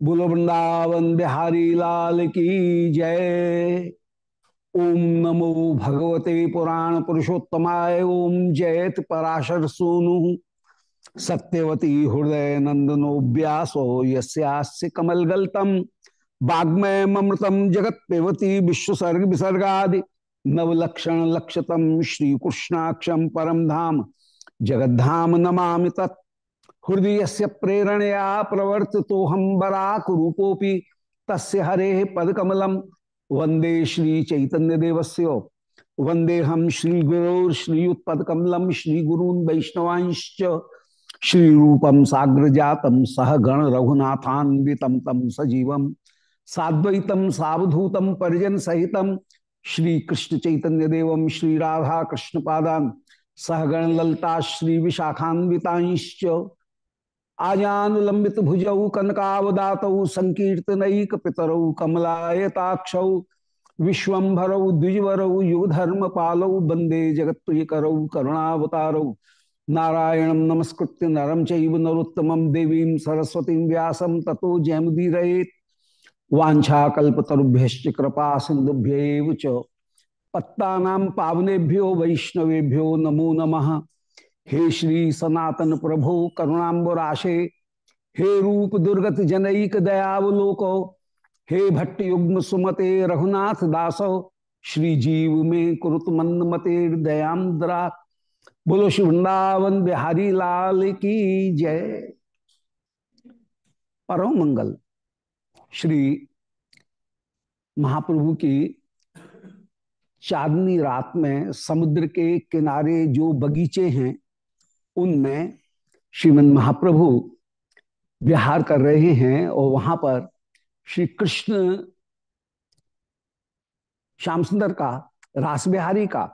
बोलो वृंदावन बिहारी लाल की जय। ओम नमो भगवते पुराण पुरुषोत्तमाय ओम जयत पराशर सोनु। सत्यवती हृदय नंदनो व्यासो यस्यास्य कमलगल्तम वाग्मय ममृतम जगत पेवती विश्वसर्ग विसर्गा नवलक्षण लक्षतम श्री कृष्णाक्षम परम धाम जगद्धाम नमा तत्। हृदय से प्रेरणया प्रवर्त तो हम बराक रूपोपि तस्य हरे पदकमलम वंदे श्री चैतन्य देवस्य वंदे हम श्री गुरु श्रीयुत्पद कमलम श्री गुरून वैष्णवांश श्री रूपम साग्र जातम सह गण रघुनाथान्वितम तम सजीवम साद्वैतम सावधूतम परिजन सहितम श्री कृष्ण चैतन्य देवम श्री राधा कृष्ण पादान सहगण ललता श्री विशाखान्वितांश आजानुलंबित भुजौ कनकावदात संकर्तनक पितरौ कमलायताक्ष विश्वभरौ द्विजवरौ युगधर्म पालौ वंदे जगत करौ करुणावतारौ नारायण नमस्कृत्य नरम चरोत्तम देवी सरस्वती व्यास तथो जयमुदीरेत वाछाकुभ्य कृपा सिंधुभ्य पत्ता पावनेभ्यो, वैष्णवेभ्यो, नमो नमः। हे श्री सनातन प्रभु करुणाबराशे हे रूप दुर्गत जनईक दयावलोको, हे भट्ट युग्म सुमते रघुनाथ दासो, श्री जीव में कुरुत मंद मते दयाद्रा बोलो श्री वृंदावन बिहारी लाल की जय। परम मंगल। श्री महाप्रभु की चांदनी रात में समुद्र के किनारे जो बगीचे हैं उनमें श्रीमद महाप्रभु विहार कर रहे हैं और वहाँ पर श्री कृष्ण श्याम सुंदर का रास बिहारी का,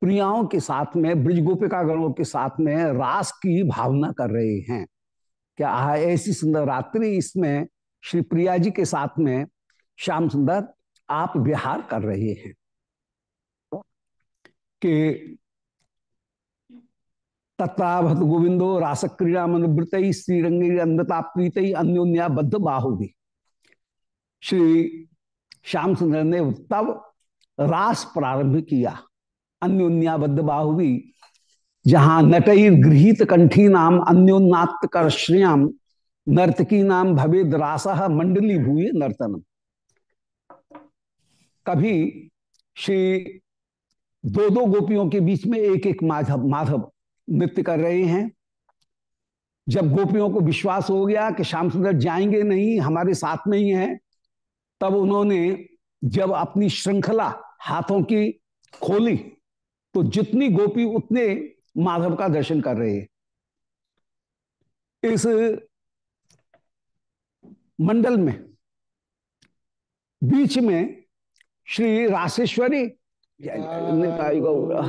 प्रियाओं के साथ में, ब्रज गोपिका गणों के साथ में रास की भावना कर रहे हैं। क्या ऐसी सुंदर रात्रि इसमें श्री प्रिया जी के साथ में श्याम सुंदर आप विहार कर रहे हैं? कि तत्तावत गोविंदो रास क्रीड़ा मनोवृत श्रीरंगी अन्नता प्रीत अन्योन्या बद्ध बाहुवी श्री श्याम सुंदर ने तब रास प्रारंभ किया। अन्योन्याबद्ध बाहुवी जहाँ नटईर गृहित कंठी नाम अन्योन्नात कर श्रियाम नर्तकी नाम भवेद रास मंडली भूय नर्तनम। कभी श्री दो दो गोपियों के बीच में एक एक माधव माधव नृत्य कर रहे हैं जब गोपियों को विश्वास हो गया कि श्याम सुंदर जाएँगे नहीं हमारे साथ में ही है तब उन्होंने जब अपनी श्रृंखला हाथों की खोली तो जितनी गोपी उतने माधव का दर्शन कर रहे हैं इस मंडल में बीच में श्री राशेश्वरी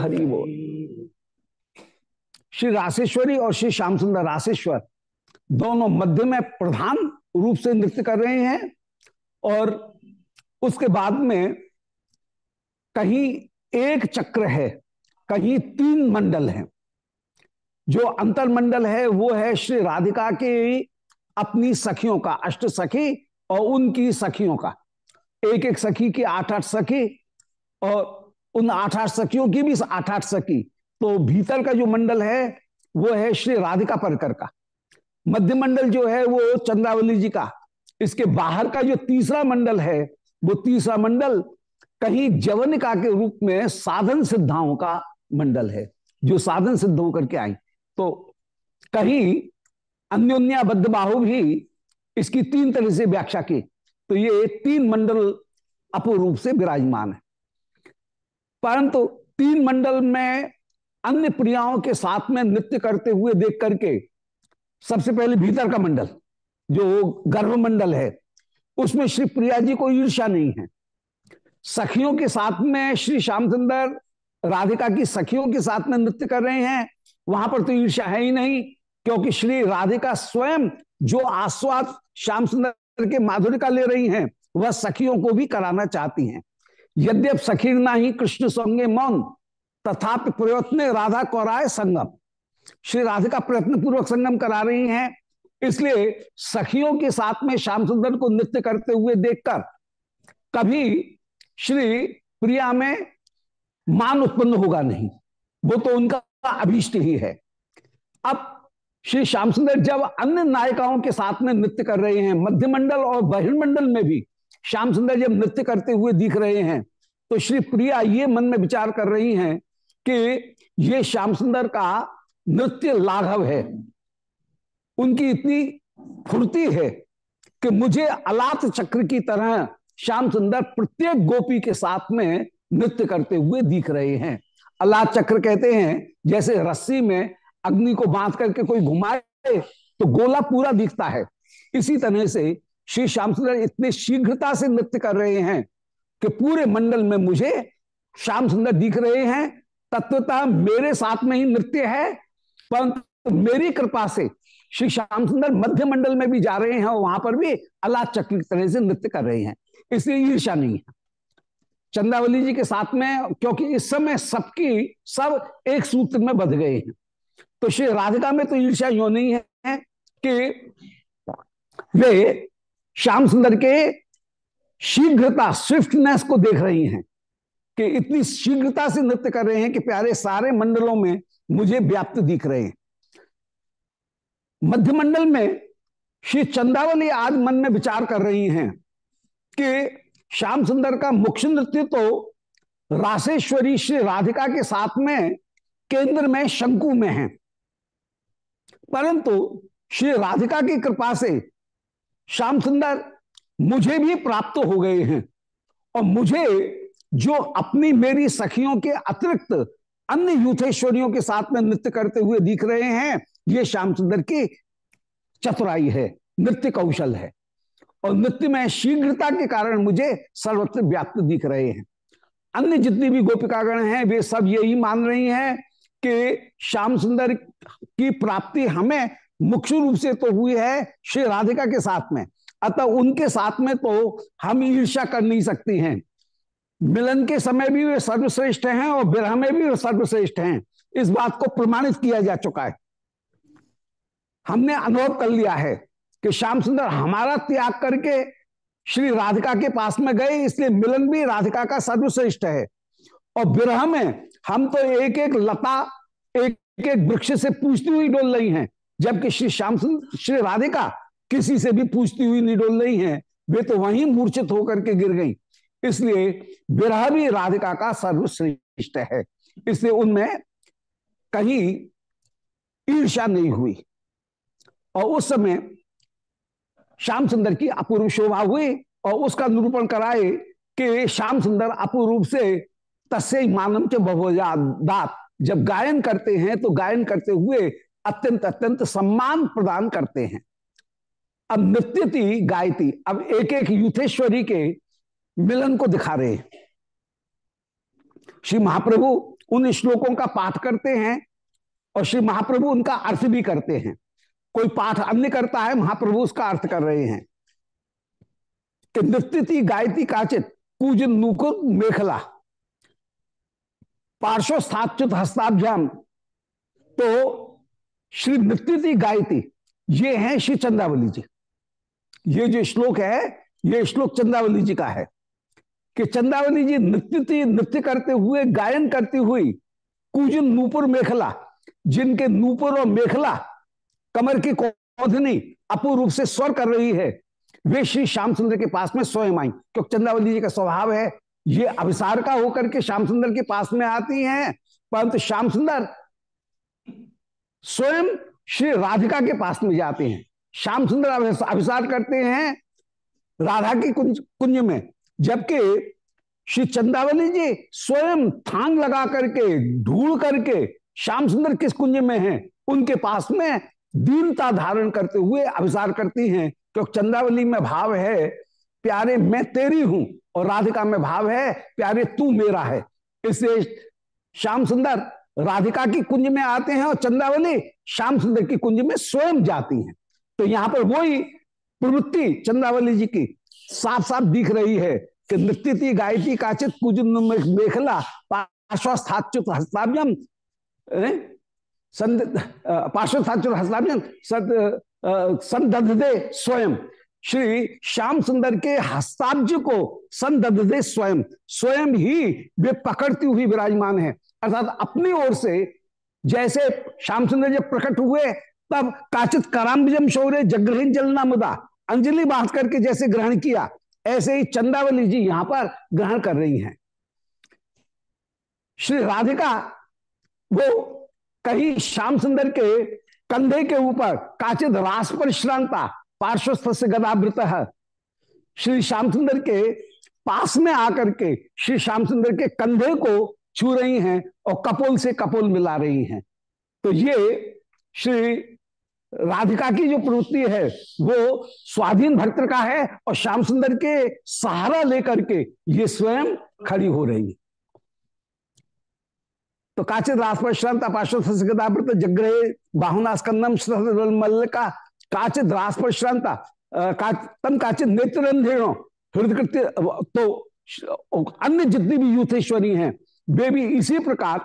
हरि बोल श्री राशेश्वरी और श्री श्याम सुंदर राशेश्वर दोनों मध्य में प्रधान रूप से नृत्य कर रहे हैं और उसके बाद में कहीं एक चक्र है, कहीं तीन मंडल हैं। जो अंतर मंडल है, वो है श्री राधिका के अपनी सखियों का, अष्ट सखी और उनकी सखियों का। एक एक सखी की आठ आठ सखी और उन आठ आठ सखियों की भी आठ आठ सखी। तो भीतर का जो मंडल है, वो है श्री राधिका परकर का। मध्य मंडल जो है, वो चंद्रावली जी का। इसके बाहर का जो तीसरा मंडल है, वो तीसरा मंडल कहीं जवनिका के रूप में साधन सिद्धाओं का मंडल है, जो साधन सिद्ध होकर के आई। तो कहीं अन्योन्याबद्ध बाहु भी इसकी तीन तरह से व्याख्या की। तो ये तीन मंडल अपूर्व रूप से विराजमान है। परंतु तीन मंडल में अन्य प्रियाओं के साथ में नृत्य करते हुए देख करके सबसे पहले भीतर का मंडल, जो गर्भ मंडल है, उसमें श्री प्रिया जी को ईर्षा नहीं है। सखियों के साथ में श्री श्याम सुंदर राधिका की सखियों के साथ में नृत्य कर रहे हैं, वहाँ पर तो ईर्षा है ही नहीं, क्योंकि श्री राधिका स्वयं जो आस्वाद श्याम सुंदर के माधुर्य का ले रही हैं, वह सखियों को भी कराना चाहती हैं। यद्यप सखीर ना ही कृष्ण संगे मौन तथापि प्रयत्न राधा कौराय संगम, श्री राधिका प्रयत्न पूर्वक संगम करा रही हैं। इसलिए सखियों के साथ में श्याम सुंदर को नृत्य करते हुए देखकर कभी श्री प्रिया में मान उत्पन्न होगा नहीं। वो तो उनका अभीष्ट ही है। अब श्री श्याम सुंदर जब अन्य नायिकाओं के साथ में नृत्य कर रहे हैं, मध्यमंडल और बहिर्मंडल में भी श्याम सुंदर जब नृत्य करते हुए दिख रहे हैं तो श्री प्रिया ये मन में विचार कर रही हैं कि ये श्याम सुंदर का नृत्य लाघव है। उनकी इतनी फुर्ती है कि मुझे अलात चक्र की तरह श्याम सुंदर प्रत्येक गोपी के साथ में नृत्य करते हुए दिख रहे हैं। अलात चक्र कहते हैं, जैसे रस्सी में अग्नि को बाँध करके कोई घुमाए तो गोला पूरा दिखता है। इसी तरह से श्री श्याम सुंदर इतने शीघ्रता से नृत्य कर रहे हैं कि पूरे मंडल में मुझे श्याम सुंदर दिख रहे हैं तत्वता मेरे साथ में ही नृत्य है, परंतु मेरी कृपा से श्री श्याम सुंदर मध्य मंडल में भी जा रहे हैं और वहाँ पर भी अल्लाह चक्र तरह से नृत्य कर रहे हैं। इसलिए ईर्षा नहीं है। चंद्रावली जी के साथ में, क्योंकि इस समय सबकी, सब एक सूत्र में बध गए हैं। तो श्री राधिका में तो ईर्षा यो नहीं है कि वे श्याम सुंदर के शीघ्रता स्विफ्टनेस को देख रही हैं। कि इतनी शीघ्रता से नृत्य कर रहे हैं कि प्यारे सारे मंडलों में मुझे व्याप्त दिख रहे हैं। मध्य मंडल में श्री चंदावली आज मन में विचार कर रही हैं कि श्याम सुंदर का मुख्य नृत्य तो राशेश्वरी श्री राधिका के साथ में केंद्र में शंकु में है। परंतु श्री राधिका की कृपा से श्याम सुंदर मुझे भी प्राप्त हो गए हैं और मुझे जो अपनी मेरी सखियों के अतिरिक्त अन्य यूथेश्वरियों के साथ में नृत्य करते हुए दिख रहे हैं, ये श्याम सुंदर की चतुराई है, नृत्य कौशल है। और नृत्य में शीघ्रता के कारण मुझे सर्वत्र व्याप्त दिख रहे हैं। अन्य जितनी भी गोपिकागण हैं, वे सब यही मान रही हैं कि श्याम सुंदर की प्राप्ति हमें मुख्य रूप से तो हुई है श्री राधिका के साथ में। अतः उनके साथ में तो हम ईर्षा कर नहीं सकती हैं। मिलन के समय भी वे सर्वश्रेष्ठ हैं और विरह में भी वे सर्वश्रेष्ठ हैं। इस बात को प्रमाणित किया जा चुका है। हमने अनुभव कर लिया है कि श्याम सुंदर हमारा त्याग करके श्री राधिका के पास में गए, इसलिए मिलन भी राधिका का सर्वश्रेष्ठ है। और विरह में हम तो एक एक लता, एक एक वृक्ष से पूछती हुई डोल रही हैं, जबकि श्री श्याम सुंदर श्री राधिका किसी से भी पूछती हुई नहीं डोल रही हैं। वे तो वहीं मूर्छित होकर के गिर गई। इसलिए विरह भी राधिका का सर्वश्रेष्ठ है। इसलिए उनमें कहीं ईर्षा नहीं हुई। और उस समय श्याम सुंदर की अपूर्व शोभा हुई और उसका निरूपण कराए कि श्याम सुंदर अपूर्व से तस्य मानव के बहुजा दात। जब गायन करते हैं तो गायन करते हुए अत्यंत अत्यंत सम्मान प्रदान करते हैं। अब नृत्य गायती। अब एक एक युथेश्वरी के मिलन को दिखा रहे श्री महाप्रभु उन श्लोकों का पाठ करते हैं और श्री महाप्रभु उनका अर्थ भी करते हैं। कोई पाठ अन्य करता है, महाप्रभु उसका अर्थ कर रहे हैं। कि नृत्य गायती काचित पूज नुकुर मेखला। पार्श्वस्थाच्युत हस्ताभ्याम तो श्री नृत्य गायती ये है श्री चंद्रावली जी। ये जो श्लोक है, ये श्लोक चंद्रावली जी का है। कि चंद्रावली जी नृत्य नृत्य करते हुए, गायन करती हुई कुजन नूपुर मेखला, जिनके नूपुर और मेखला कमर की कौधनी अपूर्व रूप से स्वर कर रही है, वे श्री श्याम सुंदर के पास में स्वयं आई। क्योंकि चंद्रावली जी का स्वभाव है, ये अभिसार का होकर के श्याम सुंदर के पास में आती हैं, परंतु श्याम सुंदर स्वयं श्री राधिका के पास में जाते हैं। श्याम सुंदर अभिसार करते हैं, राधा की कुंज कुंज में। जबकि श्री चंदावली जी स्वयं थांग लगा करके ढूंढ करके श्याम सुंदर किस कुंज में हैं? उनके पास में दीनता धारण करते हुए अभिसार करती हैं क्योंकि चंदावली में भाव है, प्यारे मैं तेरी हूँ और राधिका में भाव है, प्यारे तू मेरा है। इसलिए श्याम सुंदर राधिका की कुंज में आते हैं और चंदावली श्याम सुंदर की कुंज में स्वयं जाती हैं। तो यहाँ पर वही प्रवृत्ति चंद्रावली जी की साफ़ साफ़ दिख रही है कि नृत्य गायती काचित कुछ मेखला पार्श्वस्थाच्युत हस्ताभ्यम पार्श्वस्थाच्युत हस्ताभ्यम संदे स्वयं। श्री श्याम सुंदर के हस्ताब्ज को संदे स्वयं। स्वयं ही वे पकड़ती हुई विराजमान है। अर्थात अपनी ओर से जैसे श्याम सुंदर जब प्रकट हुए तब काचित कराम्बजम शौर्य जग्रहण जलना मुदा। अंजलि बाँध करके जैसे ग्रहण किया, ऐसे ही चंदावली जी यहाँ पर ग्रहण कर रही हैं। श्री राधिका, वो कहीं श्याम सुंदर के कंधे के ऊपर काचित रास पर श्रांता, पार्श्वस्थ से गदावृत श्री श्याम सुंदर के पास में आकर के श्री श्याम सुंदर के कंधे को छू रही हैं और कपोल से कपोल मिला रही हैं। तो ये श्री राधिका की जो प्रवृत्ति है, वो स्वाधीन भक्त का है और श्याम सुंदर के सहारा लेकर के ये स्वयं खड़ी हो रही है। तो काचित रासपश्रांत अपाश्वत जग्रहे बाहुना स्कंदम मल्ल का काचित रासपश्रांत तम काचित नेत्रंधेणो हृदय तो अन्य जितनी भी यूथेश्वरी हैं, वे भी इसी प्रकार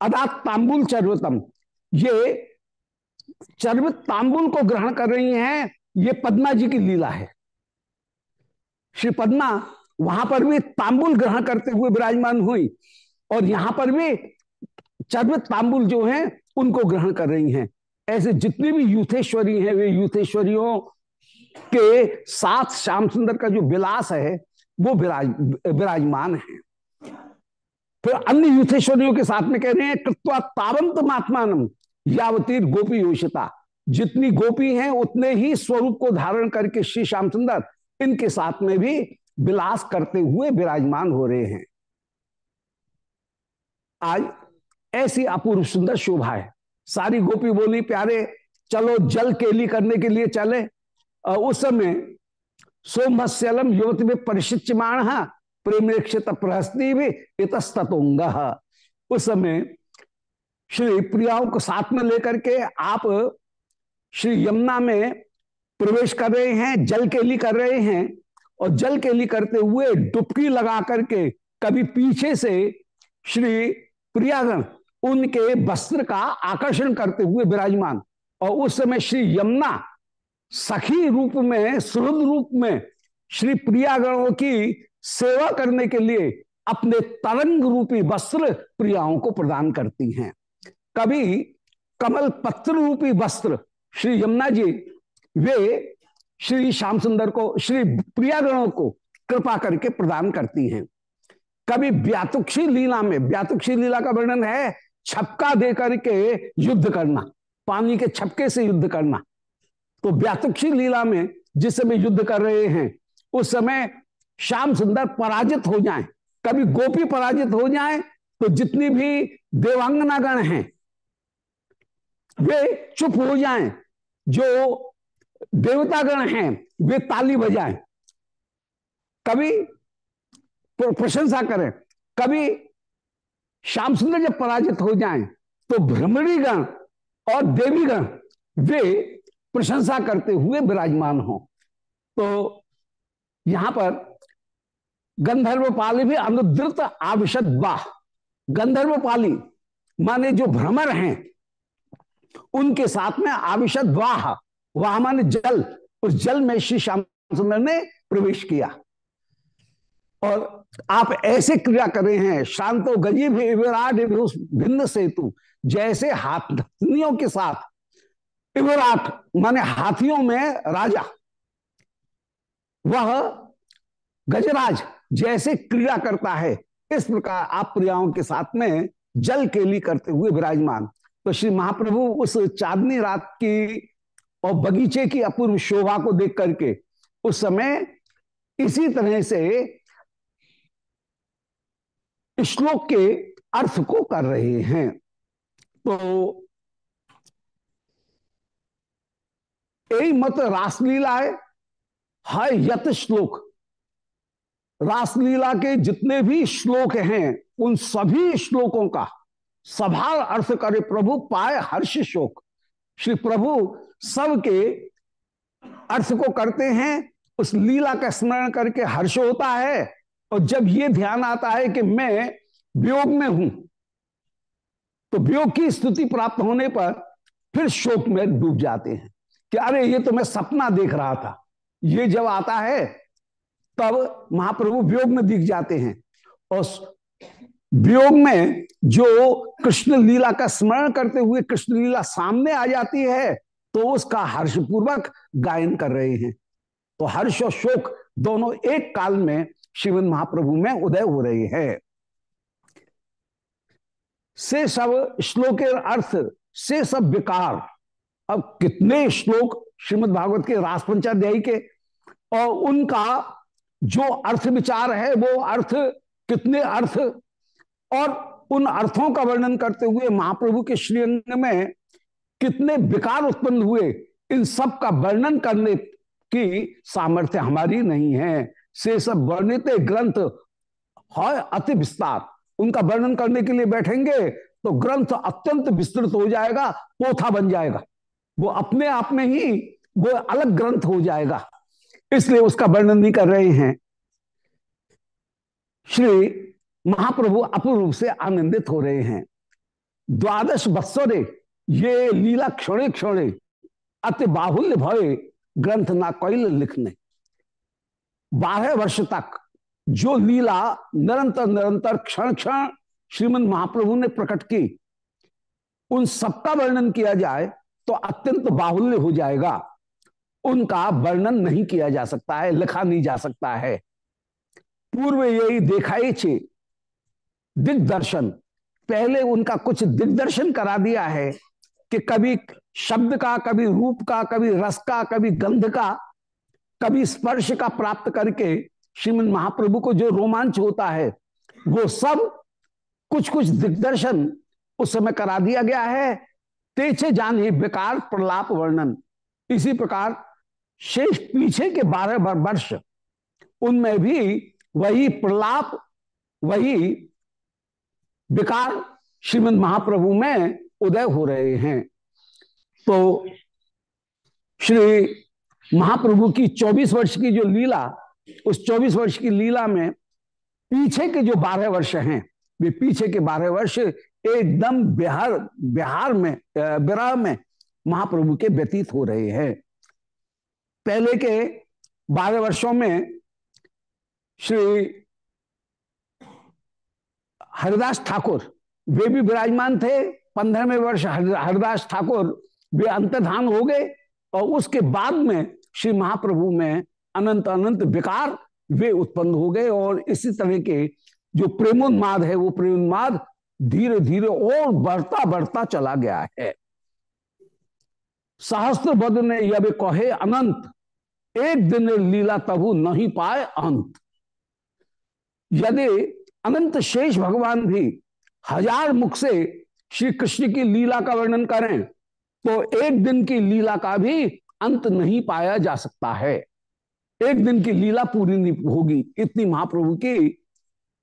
अदात तांबुल चर्वतम। ये चर्वित तांबुल को ग्रहण कर रही हैं, ये पद्मा जी की लीला है। श्री पद्मा, वहाँ पर भी तांबुल ग्रहण करते हुए विराजमान हुई और यहाँ पर भी चर्वित तांबुल जो हैं, उनको ग्रहण कर रही हैं। ऐसे जितनी भी यूथेश्वरी हैं, वे यूथेश्वरियों के साथ श्याम सुंदर का जो विलास है, वो विराज, विराजमान है। फिर अन्य यूथेश्वरियों के साथ में कह रहे हैं, कृत्वा तावंत महात्मान यावती गोपी योषिता जितनी गोपी हैं, उतने ही स्वरूप को धारण करके श्री श्याम सुंदर इनके साथ में भी विलास करते हुए विराजमान हो रहे हैं। आज ऐसी अपूर्व सुंदर शोभा है। सारी गोपी बोली, प्यारे, चलो जल केली करने के लिए चले। उस समय सोमस्यलम युवती में परिशिच्यमाण प्रेमक्षित प्रहस्ती भी इतस्तोंग उस समय श्री प्रियाओं को साथ में लेकर के आप श्री यमुना में प्रवेश कर रहे हैं, जल केली कर रहे हैं और जल केली करते हुए डुबकी लगा करके कभी पीछे से श्री प्रियागण उनके वस्त्र का आकर्षण करते हुए विराजमान और उस समय श्री यमुना सखी रूप में, सुहृद रूप में श्री प्रियागणों की सेवा करने के लिए अपने तरंग रूपी वस्त्र प्रियाओं को प्रदान करती हैं। कभी कमल पत्र रूपी वस्त्र श्री यमुना जी, वे श्री श्याम सुंदर को, श्री प्रियागणों को कृपा करके प्रदान करती हैं। कभी व्यातुक्षी लीला में व्यातुक्षी लीला का वर्णन है, छपका दे करके युद्ध करना, पानी के छपके से युद्ध करना। तो व्यातुक्षी लीला में जिस समय युद्ध कर रहे हैं, उस समय श्याम सुंदर पराजित हो जाएँ। कभी गोपी पराजित हो जाएँ तो जितनी भी देवांगनागण हैं वे चुप हो जाएँ, जो देवतागण हैं, वे ताली बजाएँ। कभी प्रशंसा करें, कभी श्याम सुंदर जब पराजित हो जाएँ तो भ्रमणी गण और देवीगण, वे प्रशंसा करते हुए विराजमान हो। तो यहाँ पर गंधर्वपाली भी अनुद्रत आविशद वाह गंधर्वपाली, माने जो भ्रमर हैं उनके साथ में आविशद वाह वाह माने जल। उस जल में श्री श्याम सुंदर ने प्रवेश किया। और आप ऐसे क्रिया कर रहे हैं, शांतो गजी भी विराट भिन्न सेतु, जैसे हाथियों के साथ। विराट माने हाथियों में राजा। वह गजराज जैसे क्रिया करता है, इस प्रकार आप प्रियाओं के साथ में जल केली करते हुए विराजमान। तो श्री महाप्रभु उस चांदनी रात की और बगीचे की अपूर्व शोभा को देख करके उस समय इसी तरह से श्लोक के अर्थ को कर रहे हैं। तो यही मत रासलीला है हाय यत श्लोक। रासलीला के जितने भी श्लोक हैं, उन सभी श्लोकों का सभा अर्थ करे प्रभु, पाए हर्ष शोक। श्री प्रभु सबके अर्थ को करते हैं, उस लीला का स्मरण करके हर्ष होता है, और जब ये ध्यान आता है कि मैं वियोग में हूँ तो वियोग की स्तुति प्राप्त होने पर फिर शोक में डूब जाते हैं कि अरे, ये तो मैं सपना देख रहा था। ये जब आता है, तब महाप्रभु वियोग में दिख जाते हैं, और वियोग में जो कृष्ण लीला का स्मरण करते हुए कृष्ण लीला सामने आ जाती है तो उसका हर्ष पूर्वक गायन कर रहे हैं। तो हर्ष और शोक दोनों एक काल में श्रीमद महाप्रभु में उदय हो रहे हैं। से सब श्लोक अर्थ, से सब विकार। अब कितने श्लोक श्रीमद भागवत के रास के, और उनका जो अर्थ विचार है, वो अर्थ कितने अर्थ और उन अर्थों का वर्णन करते हुए महाप्रभु के श्रीअंग में कितने विकार उत्पन्न हुए, इन सब का वर्णन करने की सामर्थ्य हमारी नहीं है। से सब वर्णित ग्रंथ है अति विस्तार। उनका वर्णन करने के लिए बैठेंगे तो ग्रंथ अत्यंत विस्तृत हो जाएगा, पोथा बन जाएगा। वो अपने आप में ही वो अलग ग्रंथ हो जाएगा। इसलिए उसका वर्णन नहीं कर रहे हैं। श्री महाप्रभु अपूर्व से आनंदित हो रहे हैं। द्वादश बत्सरे, ये लीला क्षणे क्षणे अति बाहुल्य भय ग्रंथ ना कैल लिखने। बारह वर्ष तक जो लीला निरंतर निरंतर क्षण क्षण श्रीमद महाप्रभु ने प्रकट की, उन सबका वर्णन किया जाए तो अत्यंत बाहुल्य हो जाएगा। उनका वर्णन नहीं किया जा सकता है, लिखा नहीं जा सकता है। पूर्व यही दिखाई छे दिग्दर्शन। पहले उनका कुछ दिग्दर्शन करा दिया है कि कभी शब्द का, कभी रूप का, कभी रस का, कभी गंध का, कभी स्पर्श का प्राप्त करके श्रीमद महाप्रभु को जो रोमांच होता है, वो सब कुछ कुछ दिग्दर्शन उस समय करा दिया गया है। तेचे जाने बेकार प्रलाप वर्णन। इसी प्रकार शेष पीछे के बारह वर्ष, उनमें भी वही प्रलाप, वही विकार श्रीमद महाप्रभु में उदय हो रहे हैं। तो श्री महाप्रभु की 24 वर्ष की जो लीला, उस 24 वर्ष की लीला में पीछे के जो बारह वर्ष हैं, वे पीछे के बारह वर्ष एकदम बिहार बिहार में बिराह में महाप्रभु के व्यतीत हो रहे हैं। पहले के बारह वर्षों में श्री हरिदास ठाकुर, वे भी विराजमान थे, पंद्रहवें वर्ष हरिदास ठाकुर, वे अंतर्धान हो गए और उसके बाद में श्री महाप्रभु में अनंत अनंत विकार वे उत्पन्न हो गए और इसी तरह के जो प्रेमोन्माद है, वो प्रेमोन्माद धीरे धीरे और बढ़ता बढ़ता चला गया है। सहस्त्र बद ने यह कहे, अनंत, एक दिन लीला तबु नहीं पाए अंत। यदि अनंत शेष भगवान भी हज़ार मुख से श्री कृष्ण की लीला का वर्णन करें तो एक दिन की लीला का भी अंत नहीं पाया जा सकता है। एक दिन की लीला पूरी नहीं होगी, इतनी महाप्रभु की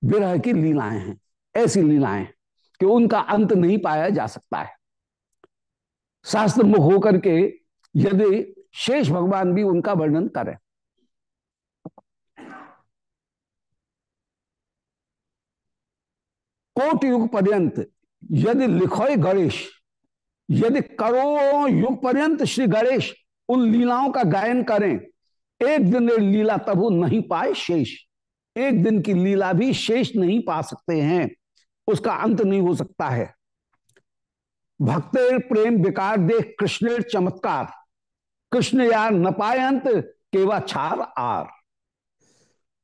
विरह की लीलाएँ हैं, ऐसी लीलाएँ कि उनका अंत नहीं पाया जा सकता है। शास्त्र मुख होकर के यदि शेष भगवान भी उनका वर्णन करें कोट युग पर्यंत यदि लिखो गणेश, यदि करोड़ों युग पर्यंत श्री गणेश उन लीलाओं का गायन करें, एक दिन लीला तब नहीं पाए शेष। एक दिन की लीला भी शेष नहीं पा सकते हैं, उसका अंत नहीं हो सकता है। भक्त प्रेम विकार देख कृष्ण चमत्कार, कृष्ण यार न पाए अंत, केवा छार आर।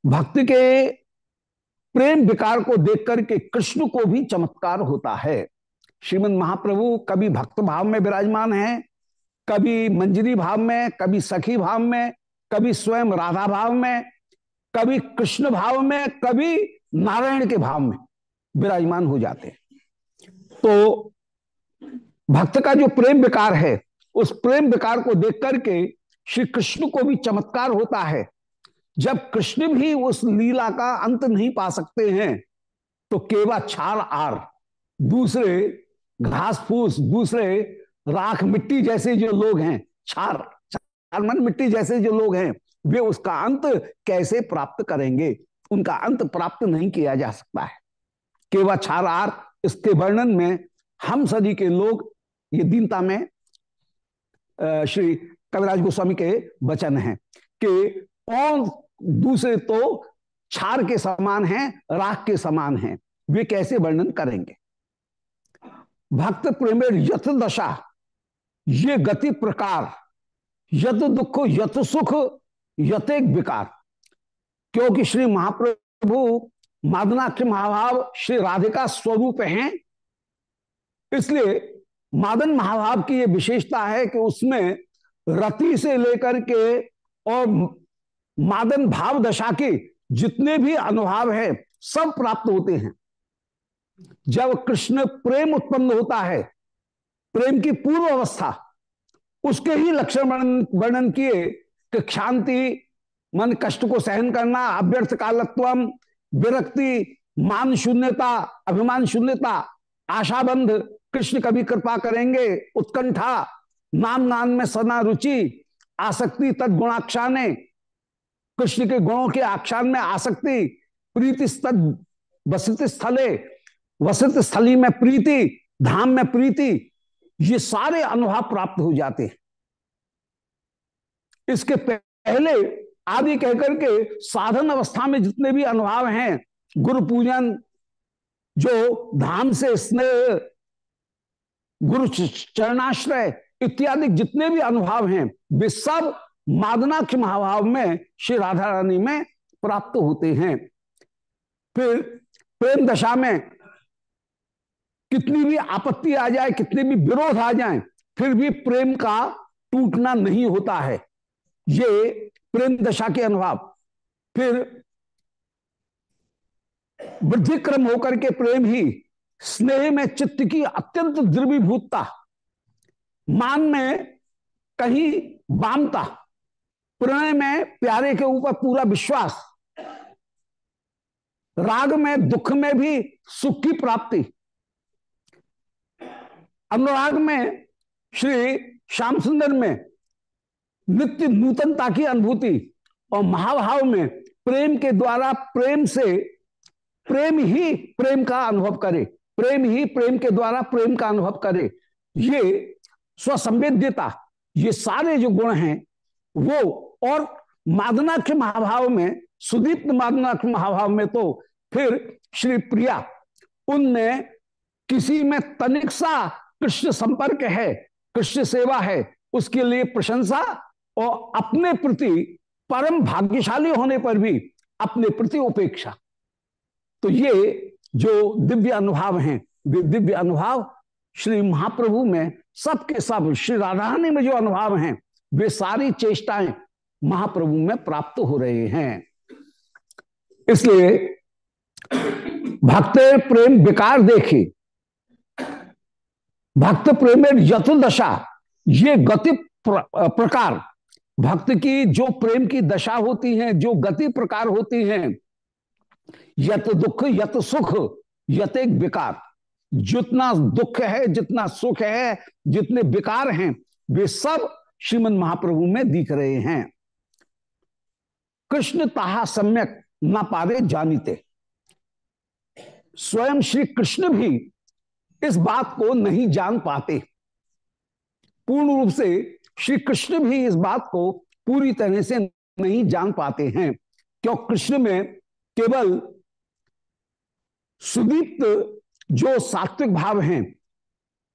भक्त के प्रेम विकार को देख करके कृष्ण को भी चमत्कार होता है। श्रीमद महाप्रभु कभी भक्त भाव में विराजमान है, कभी मंजरी भाव में, कभी सखी भाव में, कभी स्वयं राधा भाव में, कभी कृष्ण भाव में, कभी नारायण के भाव में विराजमान हो जाते तो भक्त का जो प्रेम विकार है, उस प्रेम विकार को देख करके श्री कृष्ण को भी चमत्कार होता है। जब कृष्ण भी उस लीला का अंत नहीं पा सकते हैं तो केवा छाल आर। दूसरे घास फूस, दूसरे राख मिट्टी जैसे जो लोग हैं, छार छार मन मिट्टी जैसे जो लोग हैं, वे उसका अंत कैसे प्राप्त करेंगे? उनका अंत प्राप्त नहीं किया जा सकता है। केवा छार आर, इसके वर्णन में हम सदी के लोग, ये दीनता में श्री कविराज गोस्वामी के वचन हैं कि कौन दूसरे तो छार के समान हैं, राख के समान हैं। वे कैसे वर्णन करेंगे? भक्त प्रेम यथ दशा, ये गति प्रकार, यथ दुख, यथ सुख यथेक विकार। क्योंकि श्री महाप्रभु मादनाक्ष महाभाव श्री राधिका स्वरूप हैं, इसलिए मादन महाभाव की यह विशेषता है कि उसमें रति से लेकर के और मादन भाव दशा के जितने भी अनुभाव है, सब प्राप्त होते हैं। जब कृष्ण प्रेम उत्पन्न होता है, प्रेम की पूर्व अवस्था, उसके ही लक्षण वर्णन किए कि शांति मन कष्ट को सहन करना अभ्यर्थ कालत्वम विरक्ति, मान शून्यता, अभिमान शून्यता, आशाबंध, कृष्ण कभी कृपा करेंगे, उत्कंठा, नाम नाम में सना रुचि, आसक्ति तदगुणाक्षाने कृष्ण के गुणों के आख्यान में आसक्ति, प्रीति तद वसित स्थले, वसित स्थली में प्रीति, धाम में प्रीति, ये सारे अनुभव प्राप्त हो जाते हैं। इसके पहले आदि कहकर के साधन अवस्था में जितने भी अनुभव हैं, गुरु पूजन, जो धाम से स्नेह, गुरु चरणाश्रय, इत्यादि जितने भी अनुभव हैं, वे सब मादनाक्ष महाभाव में श्री राधा रानी में प्राप्त होते हैं। फिर प्रेम दशा में कितनी भी आपत्ति आ जाए, कितने भी विरोध आ जाए, फिर भी प्रेम का टूटना नहीं होता है। ये प्रेम दशा के अनुभव। फिर वृद्धि क्रम होकर के प्रेम ही स्नेह में चित्त की अत्यंत द्रवीभूतता, मान में कहीं बामता प्रणय में प्यारे के ऊपर पूरा विश्वास, राग में, दुख में भी सुख की प्राप्ति। अनुराग में, श्री श्याम सुंदर में नित्य नूतनता की अनुभूति और महाभाव में प्रेम के द्वारा प्रेम से प्रेम ही प्रेम का अनुभव करे, प्रेम ही प्रेम के द्वारा प्रेम का अनुभव करे। ये स्वसंवेद्यता, ये सारे जो गुण हैं, वो और मादनाक्ष महाभाव में, सुदीप्त मादनाक्ष महाभाव में तो फिर श्री प्रिया उनने किसी में तनिक सा कृष्ण संपर्क है, कृष्ण सेवा है, उसके लिए प्रशंसा और अपने प्रति परम भाग्यशाली होने पर भी अपने प्रति उपेक्षा। तो ये जो दिव्य अनुभव हैं दिव्य अनुभव श्री महाप्रभु में सबके सब, श्री राधारानी में जो अनुभव हैं, वे सारी चेष्टाएँ महाप्रभु में प्राप्त हो रहे हैं। इसलिए भक्त प्रेम विकार देखे। भक्त प्रेम यथदशा ये गति प्र, प्रकार। भक्त की जो प्रेम की दशा होती है जो गति प्रकार होती है यत दुख यत सुख यत एक विकार जितना दुख है जितना सुख है जितने विकार हैं वे सब श्रीमद महाप्रभु में दिख रहे हैं। कृष्ण ताहा सम्यक न पारे जानीते। स्वयं श्री कृष्ण भी इस बात को नहीं जान पाते। पूर्ण रूप से श्री कृष्ण भी इस बात को पूरी तरह से नहीं जान पाते हैं, क्यों कृष्ण में केवल सुदीप्त जो सात्विक भाव हैं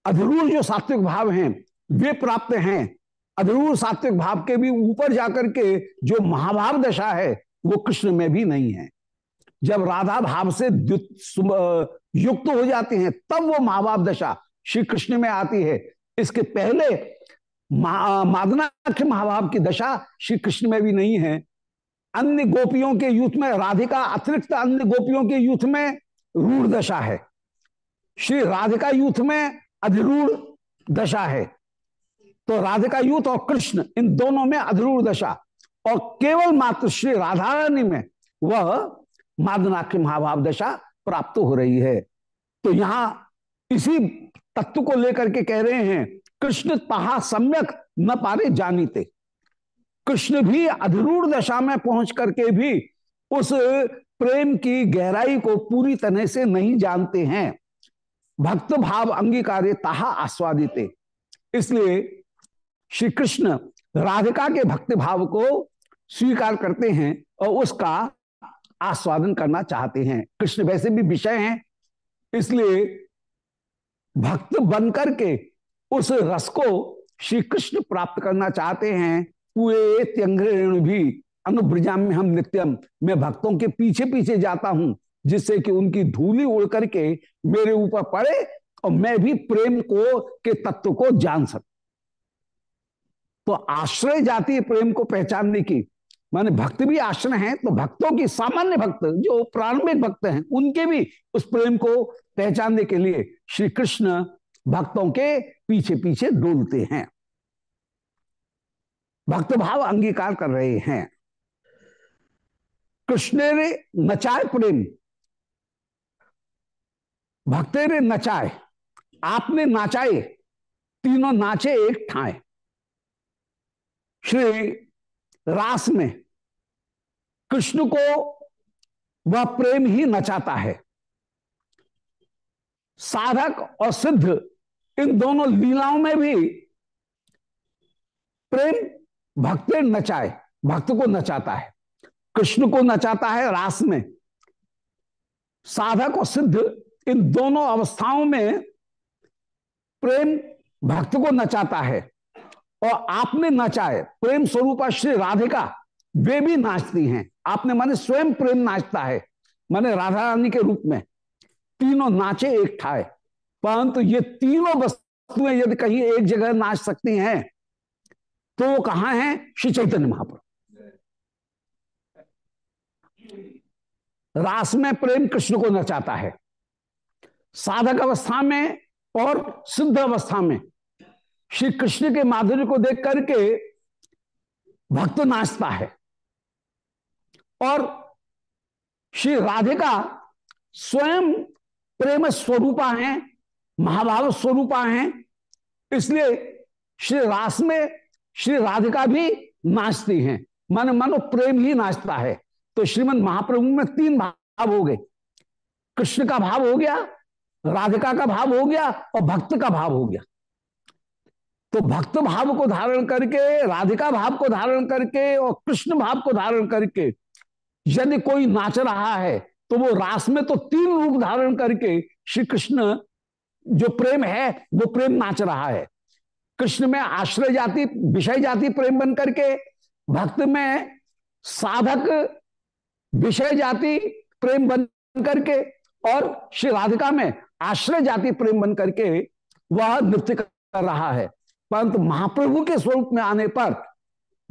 अधरूर जो सात्विक भाव हैं, वे प्राप्त हैं। अधरूर सात्विक भाव के भी ऊपर जाकर के जो महाभाव दशा है, वो कृष्ण में भी नहीं है। जब राधा भाव से युक्त हो जाते हैं, तब वो महाभाव दशा श्री कृष्ण में आती है। इसके पहले मादनाक्ष महाभाव की दशा श्री कृष्ण में भी नहीं है। अन्य गोपियों के युद्ध में, राधिका अतिरिक्त अन्य गोपियों के युद्ध में रूढ़ दशा है। श्री राधिका युद्ध में अधिरूढ़ दशा है। तो राधिका युद्ध और कृष्ण इन दोनों में अधिरूढ़ दशा। और केवल मात्र श्री राधा रानी में वह मादनाक्य महाभाव दशा प्राप्त हो रही है। तो यहाँ इसी तत्व को लेकर के कह रहे हैं, कृष्ण तहा सम्यक न पारे जानीते। कृष्ण भी अधरूर दशा में पहुँच करके भी उस प्रेम की गहराई को पूरी तरह से नहीं जानते हैं। भक्त भाव अंगीकार आस्वादित। इसलिए श्री कृष्ण राधिका के भक्ति भाव को स्वीकार करते हैं और उसका आस्वादन करना चाहते हैं। कृष्ण वैसे भी विषय हैं, इसलिए भक्त बनकर के उस रस को श्री कृष्ण प्राप्त करना चाहते हैं। पूरे त्यंग्रेण भी अनुब्रजा में हम नित्यम, मैं भक्तों के पीछे पीछे जाता हूँ, जिससे कि उनकी धूली उड़ करके मेरे ऊपर पड़े और मैं भी प्रेम को के तत्व को जान सकूँ। तो आश्रय जाती है प्रेम को पहचानने की। माने भक्त भी आश्रय हैं तो भक्तों की सामान्य भक्त जो प्रारंभिक भक्त हैं, उनके भी उस प्रेम को पहचानने के लिए श्री कृष्ण भक्तों के पीछे पीछे डोलते हैं। भक्त भाव अंगीकार कर रहे हैं। कृष्ण रे नचाए प्रेम। भक्ते रे नचाए आपने नाचाए, तीनों नाचे एक ठाए। श्री रास में कृष्ण को वह प्रेम ही नचाता है। साधक और सिद्ध इन दोनों लीलाओं में भी प्रेम भक्त नचाए, भक्त को नचाता है। कृष्ण को नचाता है रास में। साधक और सिद्ध इन दोनों अवस्थाओं में प्रेम भक्त को नचाता है। और आपने नचाए। प्रेम स्वरूपा श्री राधिका, वे भी नाचती हैं। आपने माने स्वयं प्रेम नाचता है, माने राधा रानी के रूप में। तीनों नाचे एक ठाए। परंतु ये तीनों वस्तुएँ यदि कहीं एक जगह नाच सकती हैं तो वो कहाँ है? श्री चैतन्य महाप्रभु रास में प्रेम कृष्ण को नचाता है। साधक अवस्था में और सिद्ध अवस्था में श्री कृष्ण के माधुर्य को देख करके भक्त नाचता है। और श्री राधिका स्वयं प्रेम स्वरूपा हैं, महाभाव स्वरूपा हैं, इसलिए श्री रास में श्री राधिका भी नाचती हैं। मन मानो प्रेम ही नाचता है। तो श्रीमद महाप्रभु में तीन भाव हो गए। कृष्ण का भाव हो गया, राधिका का भाव हो गया और भक्त का भाव हो गया। तो भक्त भाव को धारण करके, राधिका भाव को धारण करके और कृष्ण भाव को धारण करके यदि कोई नाच रहा है तो वो रास में तो तीन रूप धारण करके श्री कृष्ण जो प्रेम है, वो प्रेम नाच रहा है। कृष्ण में आश्रय जाति, विषय जाति प्रेम बन करके, भक्त में साधक, विषय जाति प्रेम बन करके और श्री राधिका में आश्रय जाति प्रेम बन करके वह नृत्य कर रहा है। परंतु महाप्रभु के स्वरूप में आने पर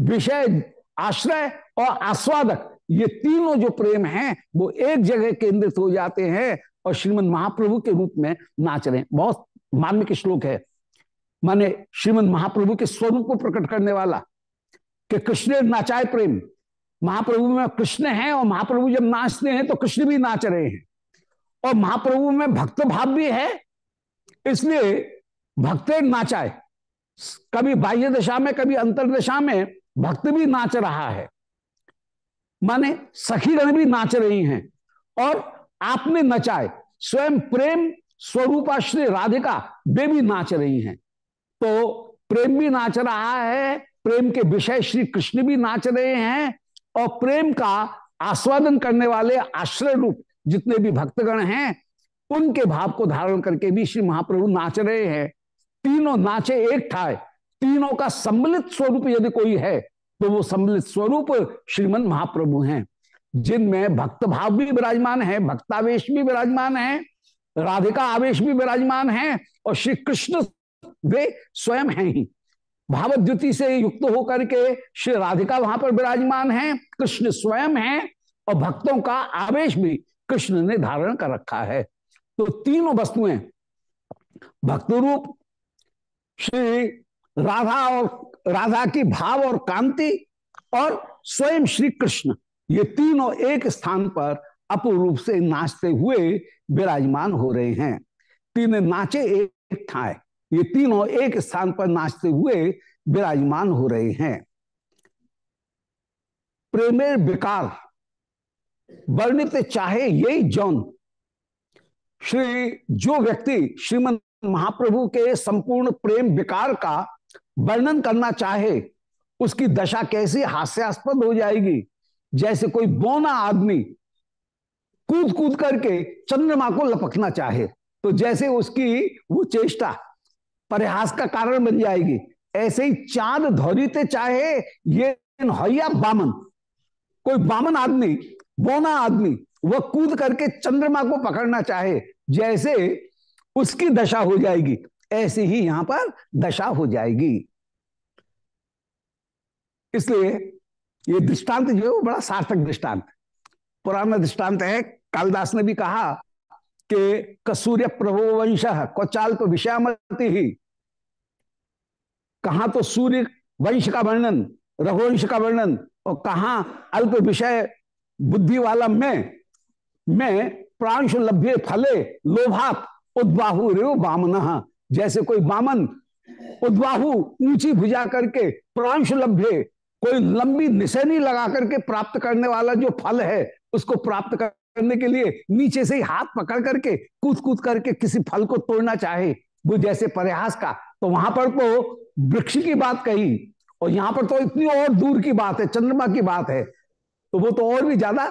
विषय, आश्रय और आस्वादक ये तीनों जो प्रेम हैं, वो एक जगह केंद्रित हो जाते हैं और श्रीमद महाप्रभु के रूप में नाच रहे हैं। बहुत मार्मिक श्लोक है। माने श्रीमद महाप्रभु के स्वरूप को प्रकट करने वाला कि कृष्ण नाचाए प्रेम। महाप्रभु में कृष्ण है और महाप्रभु जब नाचते हैं तो कृष्ण भी नाच रहे हैं। और महाप्रभु में भक्त भाव भी है, इसलिए भक्त नाचाए। कभी बाह्य दशा में, कभी अंतरदशा में भक्त भी नाच रहा है। माने सखीगण भी नाच रही हैं और आपने नचाए। स्वयं प्रेम स्वरूपा श्री राधिका वे भी नाच रही हैं। तो प्रेम भी नाच रहा है, प्रेम के विषय श्री कृष्ण भी नाच रहे हैं और प्रेम का आस्वादन करने वाले आश्रय रूप जितने भी भक्तगण हैं, उनके भाव को धारण करके भी श्री महाप्रभु नाच रहे हैं। तीनों नाचे एक ठाए, तीनों का सम्मिलित स्वरूप यदि कोई है तो वो सम्मिलित स्वरूप श्रीमन महाप्रभु हैं, जिनमें भक्त भाव भी विराजमान है, भक्तावेश भी विराजमान है, राधिका आवेश भी विराजमान है, और श्री कृष्ण वे स्वयं हैं ही। भावद्युति से युक्त होकर के श्री राधिका वहाँ पर विराजमान है, कृष्ण स्वयं है, और भक्तों का आवेश भी कृष्ण ने धारण कर रखा है। तो तीनों वस्तुएँ भक्त रूप श्री राधा और राधा की भाव और कांति और स्वयं श्री कृष्ण ये तीनों एक स्थान पर अपूर्व से नाचते हुए विराजमान हो रहे हैं। तीन नाचे एक ठाए, ये तीनों एक स्थान पर नाचते हुए विराजमान हो रहे हैं। प्रेमेर विकार, वर्णित चाहे यही जौन। श्री जो व्यक्ति श्रीमद महाप्रभु के संपूर्ण प्रेम विकार का वर्णन करना चाहे, उसकी दशा कैसी हास्यास्पद हो जाएगी। जैसे कोई बोना आदमी कूद कूद करके चंद्रमा को लपकना चाहे तो जैसे उसकी वो चेष्टा परिहास का कारण बन जाएगी। ऐसे ही चाँद धौरीते चाहे, ये हैया बामन, कोई बामन आदमी, बोना आदमी, वह कूद करके चंद्रमा को पकड़ना चाहे, जैसे उसकी दशा हो जाएगी। ऐसे ही यहाँ पर दशा हो जाएगी। इसलिए ये दृष्टांत जो है वो बड़ा सार्थक दृष्टांत। पुराना दृष्टांत है, कालिदास ने भी कहा कि कसूर्य प्रभु वंश कौचाल तो विषयामति ही। कहा तो सूर्य वंश का वर्णन, रघुवंश का वर्णन, और कहा अल्प विषय बुद्धि वाला मैं मैं प्रांश लभ्य फले, लोभात उद्बाहु रेव बामन। जैसे कोई बामन, उद्बाहु ऊँची भुजा करके प्रांश लभ्य कोई लंबी निशानी लगा करके प्राप्त करने वाला जो फल है, उसको प्राप्त करने के लिए नीचे से ही हाथ पकड़ करके कूद कूद करके किसी फल को तोड़ना चाहे। वो जैसे प्रयास का तो वहाँ पर तो वृक्ष की बात कही, और यहाँ पर तो इतनी और दूर की बात है, चंद्रमा की बात है तो वो तो और भी ज़्यादा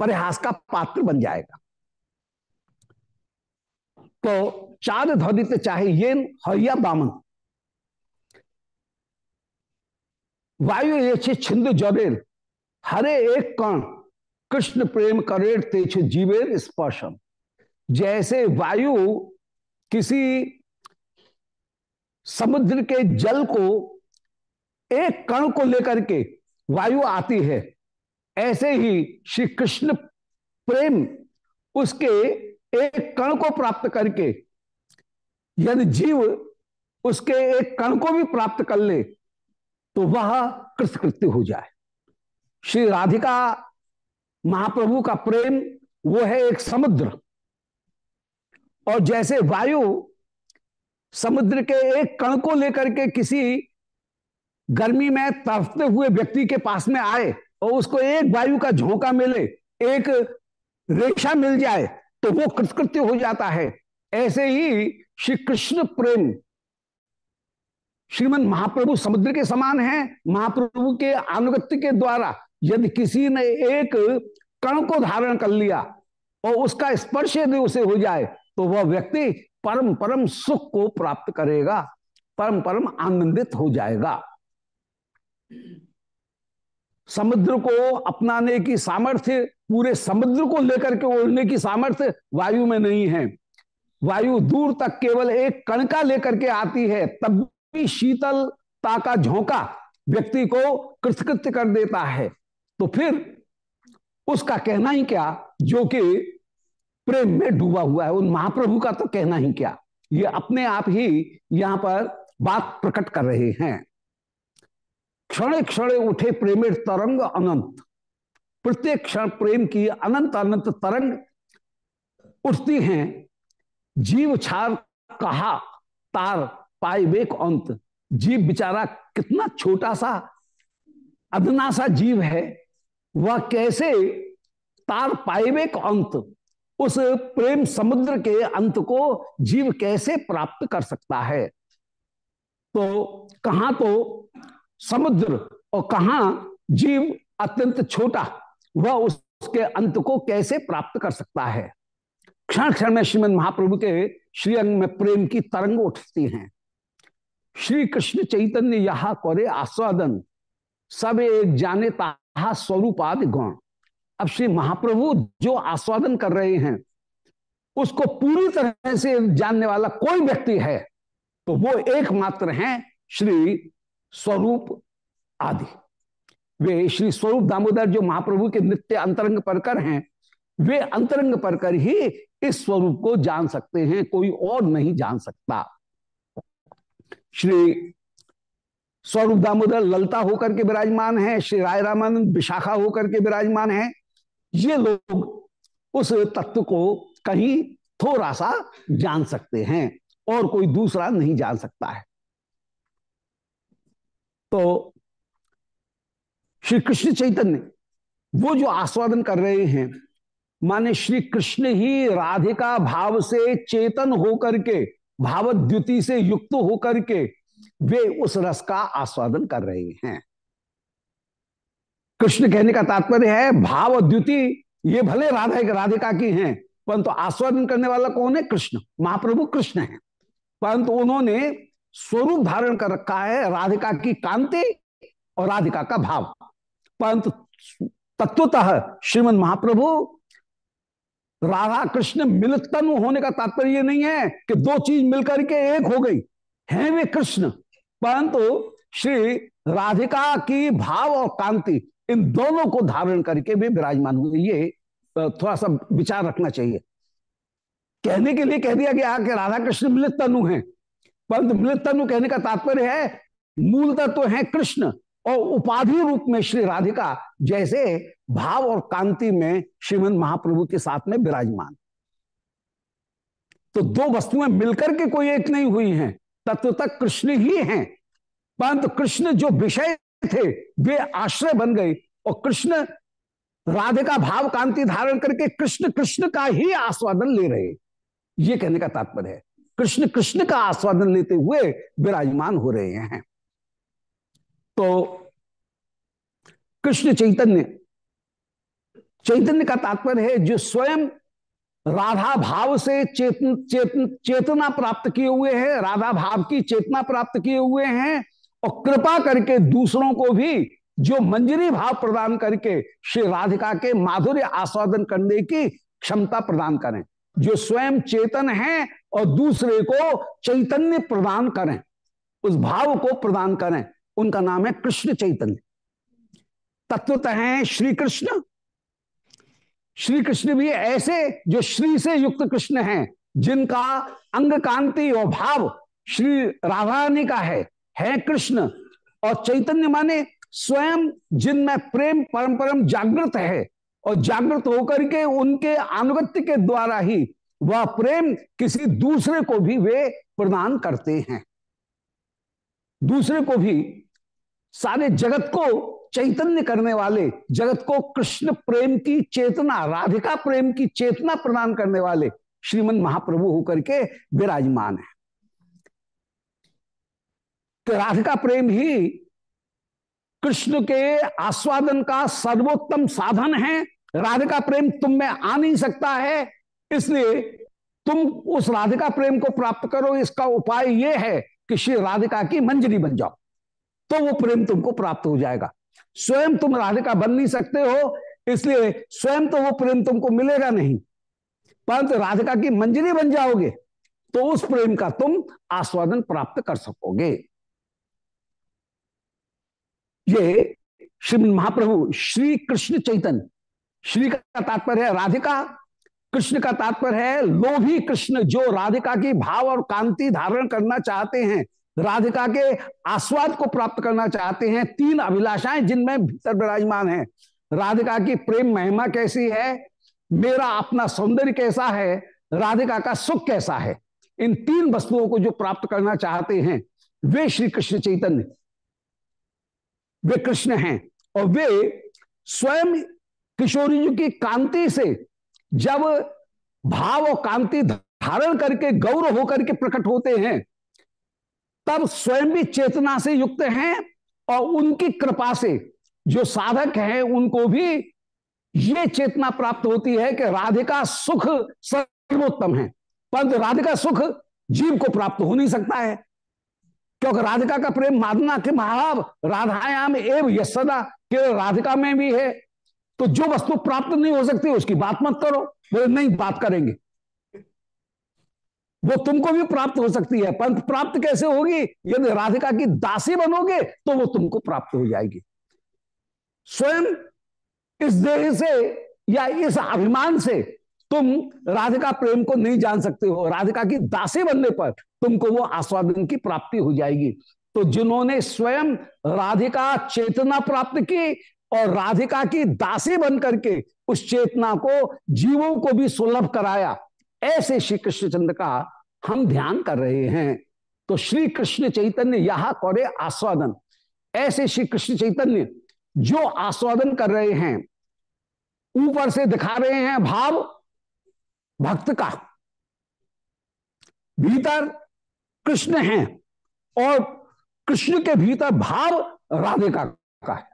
परिहास का पात्र बन जाएगा। तो चार ध्वनित चाहे ये हरिया बामन। वायु ये छिंद जरेर हरे एक कण, कृष्ण प्रेम करेर तेज जीवेर स्पर्शन जैसे वायु किसी समुद्र के जल को एक कण को लेकर के वायु आती है, ऐसे ही श्री कृष्ण प्रेम उसके एक कण को प्राप्त करके यदि जीव उसके एक कण को भी प्राप्त कर ले तो वह कृतकृत्य हो जाए। श्री राधिका महाप्रभु का प्रेम, वो है एक समुद्र। और जैसे वायु समुद्र के एक कण को लेकर के किसी गर्मी में तरफते हुए व्यक्ति के पास में आए और उसको एक वायु का झोंका मिले, एक रेखा मिल जाए तो वो कृतकृत्य हो जाता है। ऐसे ही श्री कृष्ण प्रेम श्रीमद महाप्रभु समुद्र के समान है, महाप्रभु के अनुगत्य के द्वारा यदि किसी ने एक कण को धारण कर लिया और उसका स्पर्श यदि उसे हो जाए तो वह व्यक्ति परम परम सुख को प्राप्त करेगा, परम परम आनंदित हो जाएगा। समुद्र को अपनाने की सामर्थ्य, पूरे समुद्र को लेकर के उड़ने की सामर्थ्य वायु में नहीं है। वायु दूर तक केवल एक कणका लेकर के आती है, तब भी शीतलता का झोंका व्यक्ति को कृतकृत्य कर देता है। तो फिर उसका कहना ही क्या, जो कि प्रेम में डूबा हुआ है, उन महाप्रभु का तो कहना ही क्या। ये अपने आप ही यहाँ पर बात प्रकट कर रहे हैं। क्षण क्षण उठे प्रेमेर तरंग अनंत। प्रत्येक क्षण प्रेम की अनंत अनंत तरंग उठती हैं। जीव छार कहा, तार पाए वेक अंत। जीव बिचारा कितना छोटा सा, अदना सा जीव है। वह कैसे तार पाएवेक अंत? उस प्रेम समुद्र के अंत को जीव कैसे प्राप्त कर सकता है? तो कहा तो समुद्र और कहा जीव अत्यंत छोटा, वह उसके अंत को कैसे प्राप्त कर सकता है? क्षण क्षण में श्रीमद महाप्रभु के श्रीअंग में प्रेम की तरंग उठती हैं। श्री कृष्ण चैतन्य यहा करे आस्वादन। सब एक जाने ताहा स्वरूपादि गौण। अब श्री महाप्रभु जो आस्वादन कर रहे हैं, उसको पूरी तरह से जानने वाला कोई व्यक्ति है तो वो एकमात्र हैं श्री स्वरूप आदि। वे श्री स्वरूप दामोदर जो महाप्रभु के नित्य अंतरंग परकर हैं, वे अंतरंग परकर ही इस स्वरूप को जान सकते हैं, कोई और नहीं जान सकता। श्री स्वरूप दामोदर ललता होकर के विराजमान है, श्री राय रामानंद विशाखा होकर के विराजमान है। ये लोग उस तत्व को कहीं थोड़ा सा जान सकते हैं और कोई दूसरा नहीं जान सकता है। तो श्री कृष्ण चैतन्य, वो जो आस्वादन कर रहे हैं, माने श्री कृष्ण ही राधिका भाव से चेतन होकर के, भावद्युति से युक्त होकर के, वे उस रस का आस्वादन कर रहे हैं। कृष्ण कहने का तात्पर्य है भाव द्युति ये भले राधा, राधिका की हैं, परंतु आस्वादन करने वाला कौन है? कृष्ण, महाप्रभु कृष्ण है। परंतु उन्होंने स्वरूप धारण कर रखा है राधिका की कांति और राधिका का भाव। परंतु तत्वतः श्रीमद महाप्रभु राधा कृष्ण मिलतन होने का तात्पर्य नहीं है कि दो चीज़ मिलकर के एक हो गई। है वे कृष्ण, परंतु श्री राधिका की भाव और कांति, इन दोनों को धारण करके वे विराजमान हुए। ये थोड़ा सा विचार रखना चाहिए। कहने के लिए कह दिया गया कि राधा कृष्ण मिलित तनु है। परंतु मिलित तनु कहने का तात्पर्य है, मूलतः तो है कृष्ण और उपाधि रूप में श्री राधिका, जैसे भाव और कांति में श्रीमंत महाप्रभु के साथ में विराजमान। तो दो वस्तुएँ मिलकर के कोई एक नहीं हुई हैं, तत्व तक कृष्ण ही हैं। परंतु कृष्ण जो विषय थे, वे आश्रय बन गए और कृष्ण राधिका भाव कांति धारण करके कृष्ण कृष्ण का ही आस्वादन ले रहे। ये कहने का तात्पर्य है। कृष्ण कृष्ण का आस्वादन लेते हुए विराजमान हो रहे हैं। तो कृष्ण चैतन्य चैतन्य का तात्पर्य है जो स्वयं राधा भाव से चेतन चेतन, चेतना प्राप्त किए हुए हैं, राधा भाव की चेतना प्राप्त किए हुए हैं और कृपा करके दूसरों को भी जो मंजरी भाव प्रदान करके श्री राधिका के माधुर्य आस्वादन करने की क्षमता प्रदान करें। जो स्वयं चेतन है और दूसरे को चैतन्य प्रदान करें, उस भाव को प्रदान करें। उनका नाम है कृष्ण चैतन्य। तत्वत है श्री कृष्ण। श्री कृष्ण भी ऐसे जो श्री से युक्त कृष्ण हैं, जिनका अंग कांति और भाव श्री राधारानी का है है कृष्ण। और चैतन्य माने स्वयं जिनमें प्रेम परम परम जागृत है और जागृत होकर के उनके अनुगत्य के द्वारा ही वह प्रेम किसी दूसरे को भी वे प्रदान करते हैं। दूसरे को भी सारे जगत को चैतन्य करने वाले, जगत को कृष्ण प्रेम की चेतना, राधिका प्रेम की चेतना प्रदान करने वाले श्रीमन महाप्रभु होकर के विराजमान है। तो राधिका प्रेम ही कृष्ण के आस्वादन का सर्वोत्तम साधन है। राधिका प्रेम तुम में आ नहीं सकता है, इसलिए तुम उस राधिका प्रेम को प्राप्त करो। इसका उपाय यह है कि श्री राधिका की मंजरी बन जाओ तो वो प्रेम तुमको प्राप्त हो जाएगा। स्वयं तुम राधिका बन नहीं सकते हो, इसलिए स्वयं तो वो प्रेम तुमको मिलेगा नहीं। परंतु राधिका की मंजरी बन जाओगे तो उस प्रेम का तुम आस्वादन प्राप्त कर सकोगे। ये श्री महाप्रभु, श्री कृष्ण चैतन्य श्री का तात्पर्य है राधिका, कृष्ण का तात्पर्य है लोभी कृष्ण, जो राधिका की भाव और कांति धारण करना चाहते हैं, राधिका के आस्वाद को प्राप्त करना चाहते हैं, तीन अभिलाषाएँ जिनमें भीतर विराजमान है। राधिका की प्रेम महिमा कैसी है? मेरा अपना सौंदर्य कैसा है? राधिका का सुख कैसा है? इन तीन वस्तुओं को जो प्राप्त करना चाहते हैं, वे श्री कृष्ण चैतन्य, वे कृष्ण हैं और वे स्वयं किशोरी जी की कांति से जब भाव और कांति धारण करके गौरव होकर के प्रकट होते हैं, तब स्वयं भी चेतना से युक्त हैं और उनकी कृपा से जो साधक हैं, उनको भी ये चेतना प्राप्त होती है कि राधिका सुख सर्वोत्तम है। परंतु राधिका सुख जीव को प्राप्त हो नहीं सकता है, क्योंकि राधिका का प्रेम मादना के महाव राधायाम एवं यशदा केवल राधिका में भी है। तो जो वस्तु प्राप्त नहीं हो सकती, उसकी बात मत करो। बोले नहीं बात करेंगे। वो तुमको भी प्राप्त हो सकती है परंतु प्राप्त कैसे होगी? यदि राधिका की दासी बनोगे तो वो तुमको प्राप्त हो जाएगी। स्वयं इस देह से या इस अभिमान से तुम राधिका प्रेम को नहीं जान सकते हो। राधिका की दासी बनने पर तुमको वो आस्वादन की प्राप्ति हो जाएगी। तो जिन्होंने स्वयं राधिका चेतना प्राप्त की और राधिका की दासी बन करके उस चेतना को, जीवों को भी सुलभ कराया। ऐसे श्री कृष्णचंद्र का हम ध्यान कर रहे हैं। तो श्री कृष्ण चैतन्य यहा करे आस्वादन। ऐसे श्री कृष्ण चैतन्य जो आस्वादन कर रहे हैं, ऊपर से दिखा रहे हैं भाव, भक्त का। भीतर कृष्ण है और कृष्ण के भीतर भाव राधिका का है।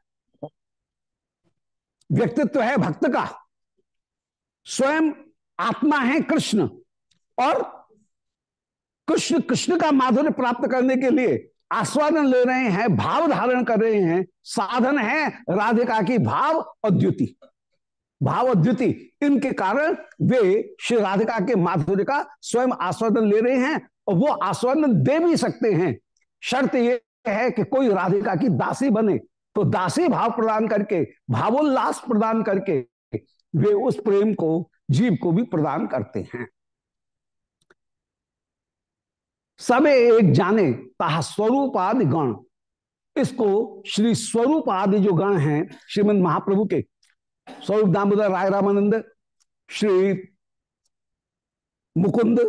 व्यक्तित्व है भक्त का। स्वयं आत्मा है कृष्ण। और कृष्ण कृष्ण का माधुर्य प्राप्त करने के लिए आस्वादन ले रहे हैं, भाव धारण कर रहे हैं, साधन है राधिका की भाव और द्युति भाव और द्युति इनके कारण वे श्री राधिका के माधुर्य का स्वयं आस्वादन ले रहे हैं और वो आस्वादन दे भी सकते हैं। शर्त ये है कि कोई राधिका की दासी बने तो दासी भाव प्रदान करके, भावोल्लास प्रदान करके वे उस प्रेम को, जीव को भी प्रदान करते हैं। सबे एक जाने ताहा स्वरूप आदि गण। इसको श्री स्वरूप आदि जो गण हैं, श्रीमद महाप्रभु के, स्वरूप दामोदर राय रामानंद, श्री मुकुंद,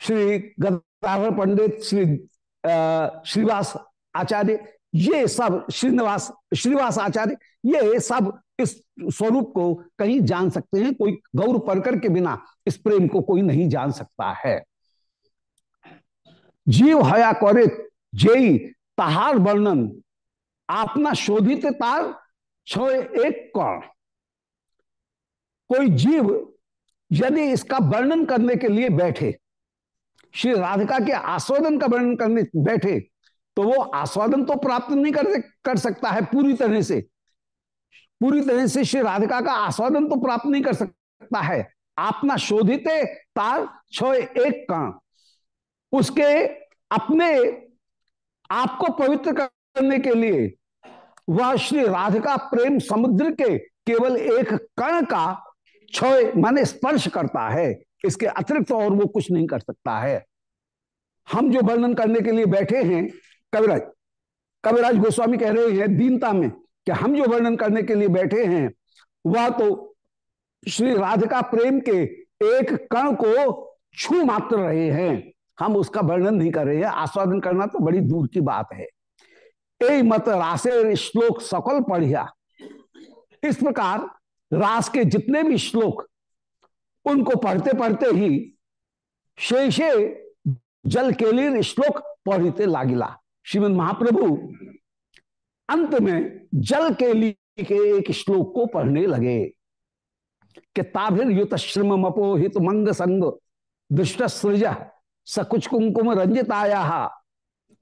श्री गदाधर पंडित, श्री श्रीवास आचार्य ये सब श्रीनिवास श्रीनिवास आचार्य, ये सब इस स्वरूप को कहीं जान सकते हैं, कोई गौर परकर के बिना इस प्रेम को कोई नहीं जान सकता है। जीव हया करे जेई तहार वर्णन, आपना शोधित तार छो एक कौन कोई जीव यदि इसका वर्णन करने के लिए बैठे, श्री राधिका के आस्वादन का वर्णन करने बैठे तो वो आस्वादन तो प्राप्त नहीं कर कर सकता है पूरी तरह से। पूरी तरह से श्री राधिका का आस्वादन तो प्राप्त नहीं कर सकता है। अपना शोधित तार छो एक का उसके अपने आप को पवित्र करने के लिए वह श्री राधिका प्रेम समुद्र के केवल एक कण का क्षय माने स्पर्श करता है। इसके अतिरिक्त तो और वो कुछ नहीं कर सकता है। हम जो वर्णन करने के लिए बैठे हैं कविराज कविराज गोस्वामी कह रहे हैं दीनता में कि हम जो वर्णन करने के लिए बैठे हैं, वह तो श्री राधिका प्रेम के एक कण को छू मात्र रहे हैं। हम उसका वर्णन नहीं कर रहे हैं। आस्वादन करना तो बड़ी दूर की बात है। ए मत रासे श्लोक सकल पढ़िया। इस प्रकार रास के जितने भी श्लोक उनको पढ़ते पढ़ते ही शेषे जल के लिए श्लोक पढ़ते लागिला। श्रीमद महाप्रभु, अंत में जल के लिए के एक श्लोक को पढ़ने लगे कि ताभिर युत श्रम अपोहित मंग संग दुष्ट सृज, सकुच कुंकुम रंजिताया,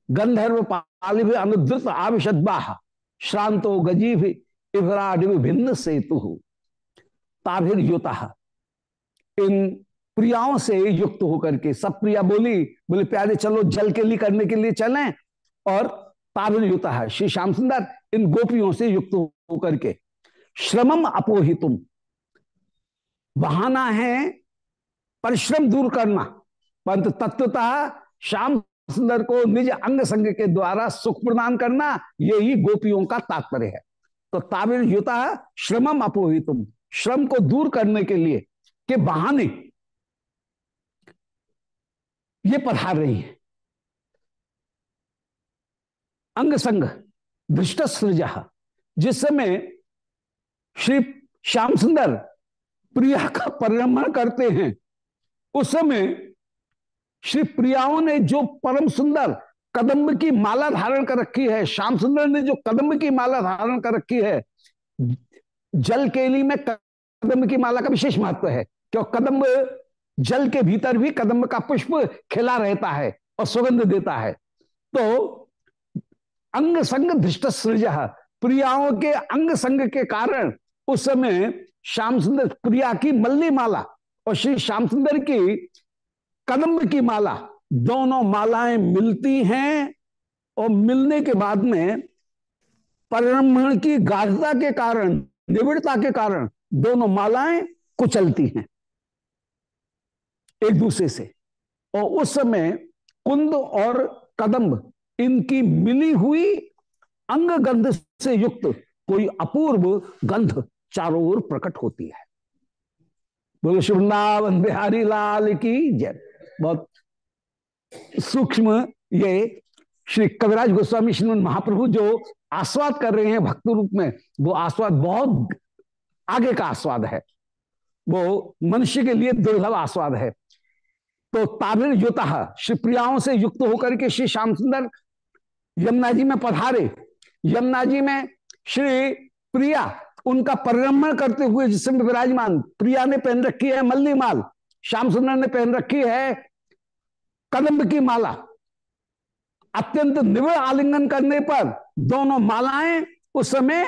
गंधर्व पालिभ अनुद्रत आविशद्बा श्रांतो गजीभ इभराडिव भिन्न सेतु। ताभिर युता, इन प्रियाओं से युक्त होकर के सब प्रिया बोली, बोले, प्यारे चलो जल के लिए करने के लिए चलें और ताभिर युता है। श्री श्याम सुंदर इन गोपियों से युक्त होकर के श्रमम अपोहितुम। बहाना है परिश्रम दूर करना। परंतु तत्वतः श्याम सुंदर को निज अंग संग के द्वारा सुख प्रदान करना यही गोपियों का तात्पर्य है। तो ताबिर युता, श्रमम अपोहितुम। श्रम को दूर करने के लिए के बहाने ये पधार रही है। अंग संग, दृष्ट सृजा। जिस समय श्री श्याम सुंदर प्रिया का परिरमण करते हैं, उस समय श्री प्रियाओं ने जो परम सुंदर कदम्ब की माला धारण कर रखी है, श्याम सुंदर ने जो कदम्ब की माला धारण कर रखी है, जल केली में कदम्ब की माला का विशेष महत्व है, क्यों कदम्ब जल के भीतर भी कदम्ब का पुष्प खिला रहता है और सुगंध देता है। तो अंग संग धृष्ट सृज प्रियाओं के अंग संग के कारण उस समय श्याम सुंदर प्रिया की मल्ली माला और श्री श्याम सुंदर की कदम्ब की माला, दोनों मालाएँ मिलती हैं और मिलने के बाद में परिरमण की गाढ़ता के कारण, निविड़ता के कारण दोनों मालाएँ कुचलती हैं एक दूसरे से। और उस समय कुंद और कदम्ब इनकी मिली हुई अंग गंध से युक्त कोई अपूर्व गंध चारों ओर प्रकट होती है। बोलो शुभृंदावन बिहारी लाल की जय। बहुत सूक्ष्म ये श्री कविराज गोस्वामी श्रीमद महाप्रभु जो आस्वाद कर रहे हैं भक्त रूप में, वो आस्वाद बहुत आगे का आस्वाद है। वो मनुष्य के लिए दुर्लभ आस्वाद है। तो ताबिर युता श्री प्रियाओं से युक्त होकर के श्री श्याम सुंदर यमुना जी में पधारे। यमुना जी में श्री प्रिया, उनका परिरमण करते हुए जिसमें विराजमान, प्रिया ने पहन रखी है मल्ली माल, श्याम सुंदर ने पहन रखी है कदम्ब की माला। अत्यंत निविड़ आलिंगन करने पर दोनों मालाएँ उस समय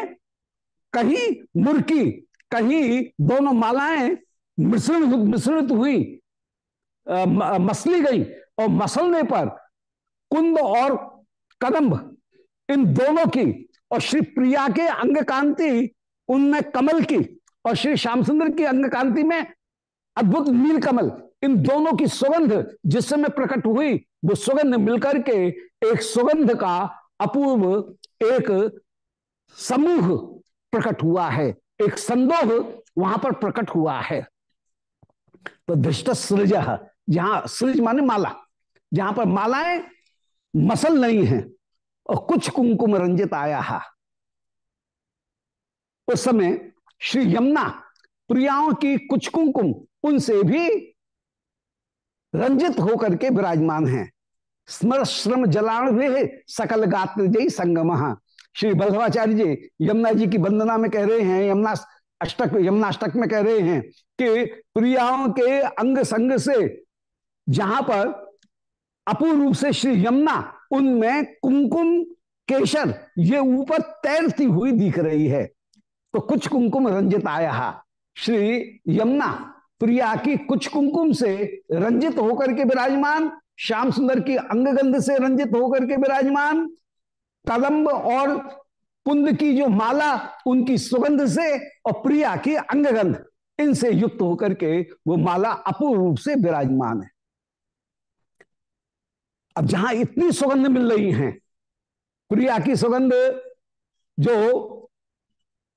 कहीं मुर्की, कहीं दोनों मालाएँ मिश्रण मिश्रित हुई मसली गई और मसलने पर कुंद और कदम्ब। इन दोनों की और श्री प्रिया के अंग कांति उनमें कमल की और श्री श्याम सुंदर की अंग कांति में अद्भुत नील कमल। इन दोनों की सुगंध जिस समय प्रकट हुई, वो सुगंध मिलकर के एक सुगंध का अपूर्व एक समूह प्रकट हुआ है। एक संदोह वहाँ पर प्रकट हुआ है। तो दृष्ट सृज, जहाँ सृज माने माला, जहाँ पर मालाएँ मसल नहीं है और कुछ कुंकुम रंजित आया है। उस समय श्री यमुना, प्रियाओं की कुछ कुंकुम उनसे भी रंजित होकर के विराजमान हैं। स्मर श्रम जलाण भी सकल गात्र जय संगम श्री बल्लभाचार्य जी, यमुना जी की वंदना में कह रहे हैं, यमुना अष्टक यमुनाष्टक में कह रहे हैं कि प्रियाओं के अंग संग से जहाँ पर अपूर्ण रूप से श्री यमुना, उनमें कुमकुम केशर, ये ऊपर तैरती हुई दिख रही है। तो कुछ कुमकुम रंजित आया। श्री यमुना, प्रिया की कुछ कुमकुम से रंजित होकर के विराजमान, श्याम सुंदर की अंगगंध से रंजित होकर के विराजमान कदम्ब और कुंद की जो माला, उनकी सुगंध से और प्रिया की अंगगंध, इनसे युक्त होकर के वो माला अपूर्ण रूप से विराजमान है। अब जहाँ इतनी सुगंध मिल रही है, प्रिया की सुगंध, जो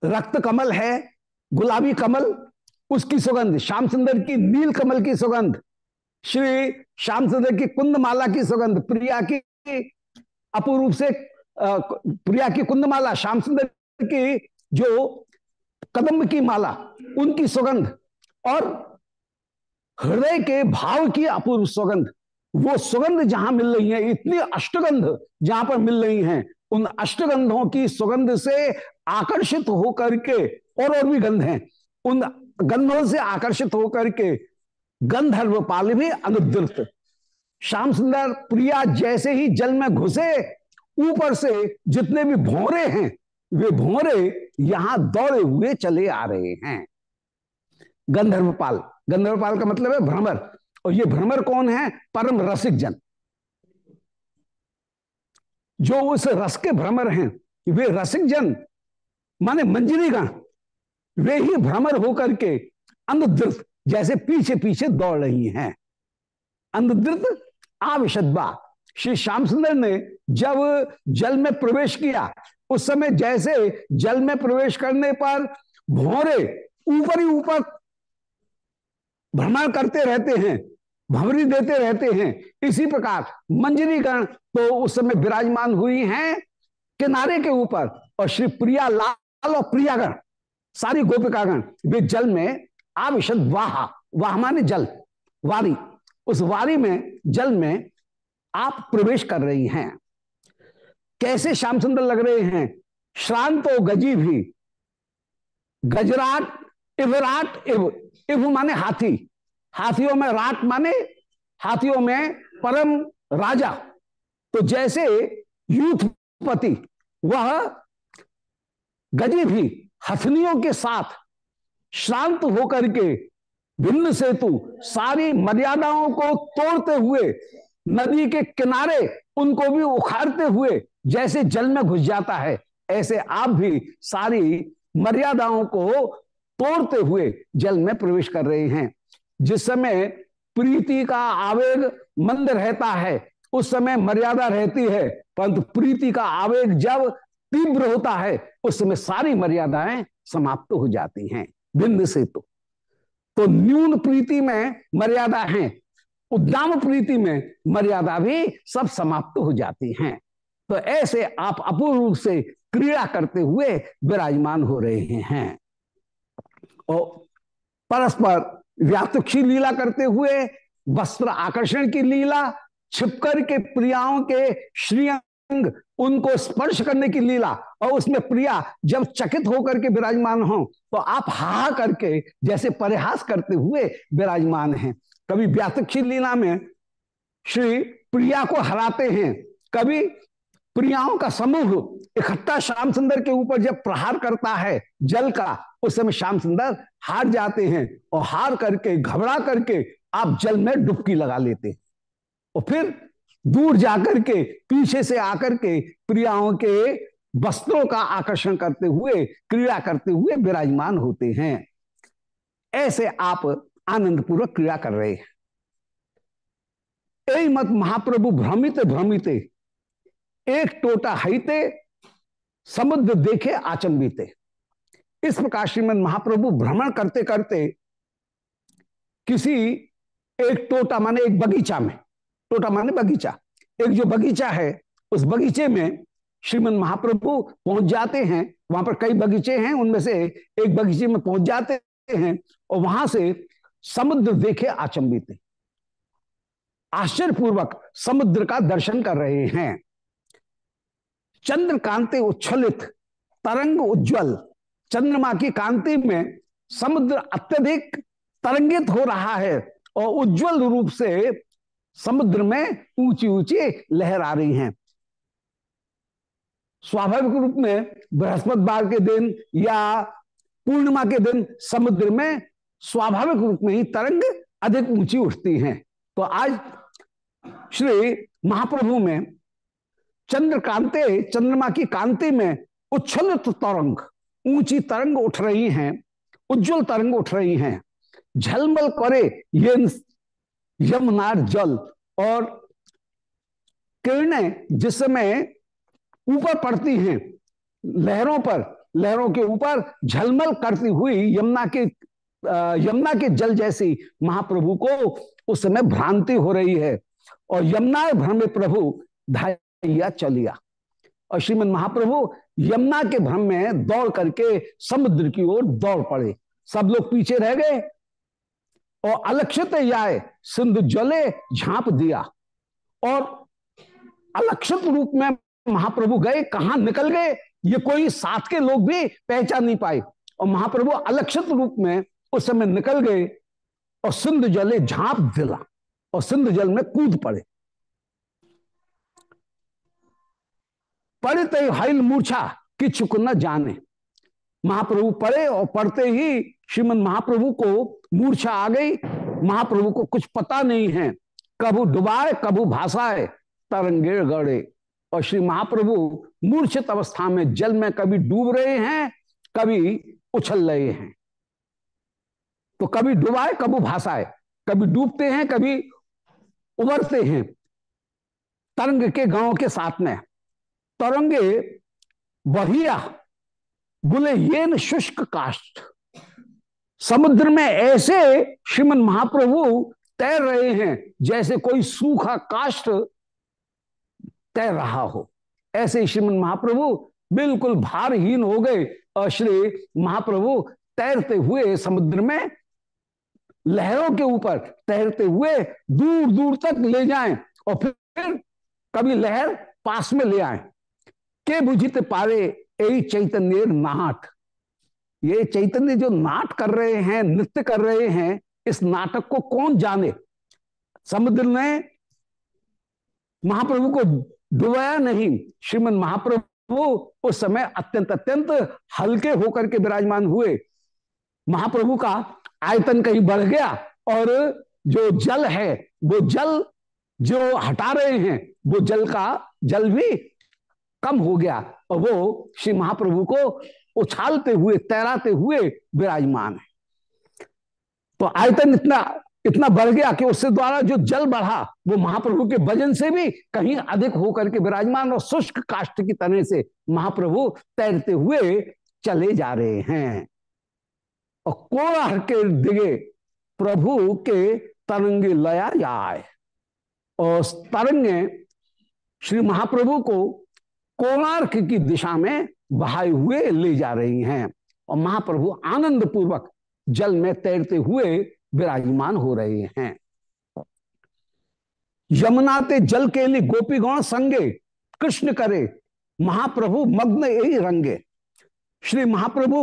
रक्त कमल है, गुलाबी कमल, उसकी सुगंध, श्याम सुंदर की नील कमल की सुगंध, श्री श्याम सुंदर की कुंद माला की सुगंध, प्रिया की अपूर्व से प्रिया की कुंद माला श्याम सुंदर की जो कदम की माला, उनकी सुगंध और हृदय के भाव की अपूर्व सुगंध। वो सुगंध जहाँ मिल रही है, इतनी अष्टगंध जहाँ पर मिल रही हैं, उन अष्टगंधों की सुगंध से आकर्षित होकर के और और भी गंध हैं। उन गंधों से आकर्षित होकर के गंधर्व पाल भी अनुद्रत श्याम सुंदर प्रिया जैसे ही जल में घुसे, ऊपर से जितने भी भोरे हैं, वे भोरे यहाँ दौड़े हुए चले आ रहे हैं। गंधर्वपाल गंधर्वपाल का मतलब है भ्रमर। और ये भ्रमर कौन है? परम रसिक जन। जो उस रस के भ्रमर हैं, वे रसिक जन। माने मंजरी गण वे ही भ्रमर होकर के अंधद्रत जैसे पीछे पीछे दौड़ रही हैं। अंधद्रत आविशदबा श्री श्याम सुंदर ने जब जल में प्रवेश किया, उस समय जैसे जल में प्रवेश करने पर भोरे ऊपर ही ऊपर भ्रमण करते रहते हैं, भवरी देते रहते हैं। इसी प्रकार मंजरी गण तो उस समय विराजमान हुई हैं किनारे के ऊपर और श्री प्रिया लाल और प्रियागण, सारी गोपिकागण, वे जल में आविशद वाह वाह माने जल, वारी। उस वारी में, जल में आप प्रवेश कर रही हैं। कैसे श्याम सुंदर लग रहे हैं। श्रांत गजी भी। गजराट इवराट इव इव माने हाथी। हाथियों में राट माने हाथियों में परम राजा। तो जैसे यूथपति वह गजी भी हथनियों के साथ शांत होकर के भिन्न सेतु सारी मर्यादाओं को तोड़ते हुए नदी के किनारे उनको भी उखाड़ते हुए जैसे जल में घुस जाता है, ऐसे आप भी सारी मर्यादाओं को तोड़ते हुए जल में प्रवेश कर रहे हैं। जिस समय प्रीति का आवेग मंद रहता है, उस समय मर्यादा रहती है। परंतु प्रीति का आवेग जब तीव्र होता है, उस समय सारी मर्यादाएँ समाप्त हो जाती हैं बिंद से तो। तो न्यून प्रीति में मर्यादा है, उद्दाम प्रीति में मर्यादा भी सब समाप्त हो जाती हैं। तो ऐसे आप अपूर्व से क्रीड़ा करते हुए विराजमान हो रहे हैं। और परस्पर व्यातुक्षी लीला करते हुए वस्त्र आकर्षण की लीला, छिपकर के प्रियाओं के श्रीअंग उनको स्पर्श करने की लीला, और उसमें प्रिया जब चकित होकर के विराजमान हो तो आप हा करके जैसे परिहास करते हुए विराजमान हैं। कभी व्यातक्षी लीला में श्री प्रिया को हराते हैं, कभी प्रियाओं का समूह इकट्ठा श्याम सुंदर के ऊपर जब प्रहार करता है जल का, उस समय श्याम सुंदर हार जाते हैं और हार करके, घबरा करके आप जल में डुबकी लगा लेते हैं। और फिर दूर जाकर के, पीछे से आकर के प्रियाओं के वस्त्रों का आकर्षण करते हुए, क्रीड़ा करते हुए विराजमान होते हैं। ऐसे आप आनंद पूर्वक क्रीड़ा कर रहे हैं। मत महाप्रभु भ्रमित भ्रमित एक टोटा हईते, समुद्र देखे आचंबिते इस प्रकार श्रीमद महाप्रभु भ्रमण करते करते किसी एक टोटा माने एक बगीचा में, टोटा माने बगीचा, एक जो बगीचा है, उस बगीचे में श्रीमद महाप्रभु पहुँच जाते हैं। वहाँ पर कई बगीचे हैं, उनमें से एक बगीचे में पहुँच जाते हैं और वहाँ से समुद्र देखे आचंबित आश्चर्यपूर्वक समुद्र का दर्शन कर रहे हैं। चंद्र कांति उच्छलित, तरंग उज्जवल। चंद्रमा की कांति में समुद्र अत्यधिक तरंगित हो रहा है और उज्जवल रूप से समुद्र में ऊँची ऊँची लहर आ रही हैं। स्वाभाविक रूप में बृहस्पतिवार के दिन या पूर्णिमा के दिन समुद्र में स्वाभाविक रूप में ही तरंग अधिक ऊँची उठती हैं। तो आज श्री महाप्रभु में चंद्र कांते चंद्रमा की कांति में उच्छलित तरंग, ऊँची तरंग उठ रही हैं, उज्जवल तरंग उठ रही हैं। झलमल करे ये यमुनार जल और किरणें जिस समय ऊपर पड़ती हैं, लहरों पर, लहरों के ऊपर झलमल करती हुई यमुना के यमुना के जल जैसी महाप्रभु को उस समय भ्रांति हो रही है। और यमुना भ्रम प्रभु धाइया चलिया और श्रीमद महाप्रभु यमुना के भ्रम में दौड़ करके समुद्र की ओर दौड़ पड़े। सब लोग पीछे रह गए और अलक्षित आए सिंधु जले झांप दिया। और अलक्षित रूप में महाप्रभु गए, कहा निकल गए, ये कोई साथ के लोग भी पहचान नहीं पाए। और महाप्रभु अलक्षित रूप में उस समय निकल गए और सिंधु जले झांप दिला और सिंधु जल में कूद पड़े। पढ़ते हाइल मूर्छा कि चुक न जाने। महाप्रभु पढ़े और पढ़ते ही श्रीमद महाप्रभु को मूर्छा आ गई। महाप्रभु को कुछ पता नहीं है। कभू डुबाए, कभू भाषाए तरंगे गड़े। और श्री महाप्रभु मूर्छित अवस्था में जल में कभी डूब रहे हैं, कभी उछल रहे हैं। तो कभी डुबाए, कभी भाषाए कभी डूबते हैं, कभी उबरते हैं। तरंग के गाँव के साथ में। तरंगे बढ़िया, बोले, ये न शुष्क काष्ठ। समुद्र में ऐसे श्रीमन महाप्रभु तैर रहे हैं, जैसे कोई सूखा काष्ठ तैर रहा हो। ऐसे श्रीमन महाप्रभु बिल्कुल भारहीन हो गए, और श्री महाप्रभु तैरते हुए समुद्र में, लहरों के ऊपर तैरते हुए दूर दूर तक ले जाएँ, और फिर कभी लहर पास में ले आए। के बुझित पारे यही चैतन्य नाट। ये चैतन्य जो नाट कर रहे हैं, नृत्य कर रहे हैं, इस नाटक को कौन जाने? समुद्र ने महाप्रभु को डुबाया नहीं। श्रीमद महाप्रभु उस समय अत्यंत अत्यंत हल्के होकर के विराजमान हुए। महाप्रभु का आयतन कहीं बढ़ गया और जो जल है, वो जल जो हटा रहे हैं, वो जल का जल भी कम हो गया और वो श्री महाप्रभु को उछालते हुए, तैराते हुए विराजमान है। तो आयतन इतना इतना बढ़ गया कि उससे द्वारा जो जल बढ़ा, वो महाप्रभु के वज़न से भी कहीं अधिक होकर के विराजमान और शुष्क काष्ट की तरह से महाप्रभु तैरते हुए चले जा रहे हैं। और कोणार के दिगे प्रभु के तरंगे लया जाए और तरंगे श्री महाप्रभु को कोणार्क की दिशा में बहाए हुए ले जा रही हैं और महाप्रभु आनंद पूर्वक जल में तैरते हुए विराजमान हो रहे हैं। यमुनाते जल के लिए गोपी गौण संगे, कृष्ण करे, महाप्रभु मग्न यही रंगे। श्री महाप्रभु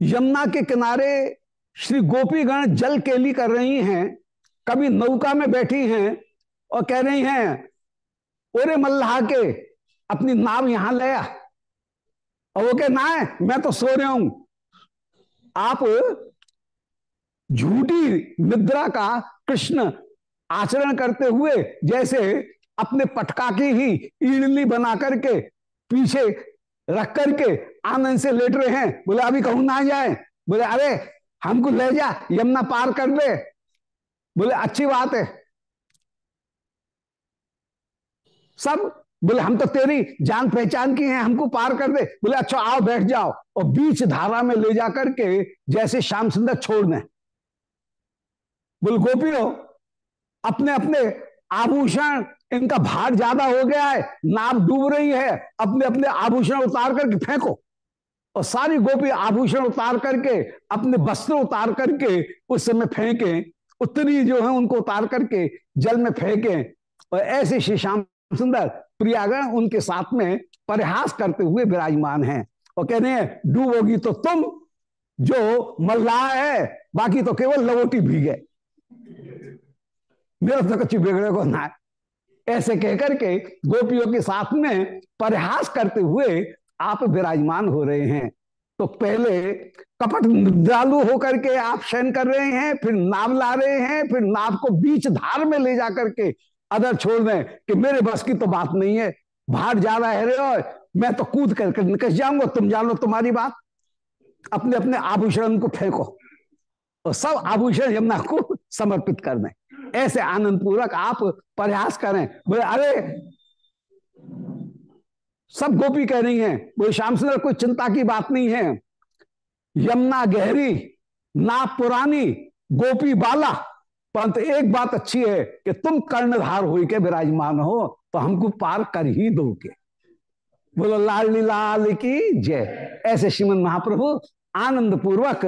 यमुना के किनारे श्री गोपीगण जल केली कर रही हैं, कभी नौका में बैठी हैं और कह रही हैं, ओरे मल्लाह के अपनी नाव यहाँ लया और वो कह ना है मैं तो सो रहा हूँ। आप झूठी निद्रा का कृष्ण आचरण करते हुए जैसे अपने पटका की ही ईडली बना करके, पीछे रख करके आनंद से लेट रहे हैं। बोले, अभी कहूँ ना जाए? बोले, अरे, हमको ले जा, यमुना पार कर दे बोले, अच्छी बात है। सब बोले, हम तो तेरी जान पहचान की हैं, हमको पार कर दे। बोले अच्छा आओ बैठ जाओ। और बीच धारा में ले जाकर के जैसे श्याम सुंदर छोड़ दें। बोल, गोपियों अपने अपने आभूषण, इनका भार ज़्यादा हो गया है नाव डूब रही है अपने अपने आभूषण उतार करके फेंको। और सारी गोपी आभूषण उतार करके, अपने वस्त्र उतार करके उस समय फेंके उत्तरी जो है उनको उतार करके जल में फेंके। और ऐसे श्री श्याम सुंदर, प्रियागण उनके साथ में परिहास करते हुए विराजमान हैं और कह रहे हैं, डूबोगी तो तुम जो मल्लाह है, बाकी तो केवल लवोटी भीगे मेरा तो कच्ची बिगड़े को ना ऐसे कहकर के गोपियों के साथ में परिहास करते हुए आप विराजमान हो रहे हैं। तो पहले कपट निद्रालु होकर के आप शयन कर रहे हैं, फिर नाव ला रहे हैं, फिर नाव को बीच धार में ले जाकर के अदर छोड़ दें कि मेरे बस की तो बात नहीं है। भार ज़्यादा है रे मैं तो कूद करके निकल जाऊँगा, तुम जानो तुम्हारी बात। अपने अपने आभूषण को फेंको और सब आभूषण यमुना को समर्पित कर दें। ऐसे आनंद पूर्वक आप प्रयास करें। बोले, अरे, सब गोपी कह रही हैं, बोले, श्याम सुंदर, कोई चिंता की बात नहीं है। यमुना गहरी ना पुरानी, गोपी बाला परंतु एक बात अच्छी है कि तुम कर्णधार हो के विराजमान हो तो हमको पार कर ही दोगे। बोलो, लाल लाल की जय। ऐसे श्रीमद महाप्रभु आनंद पूर्वक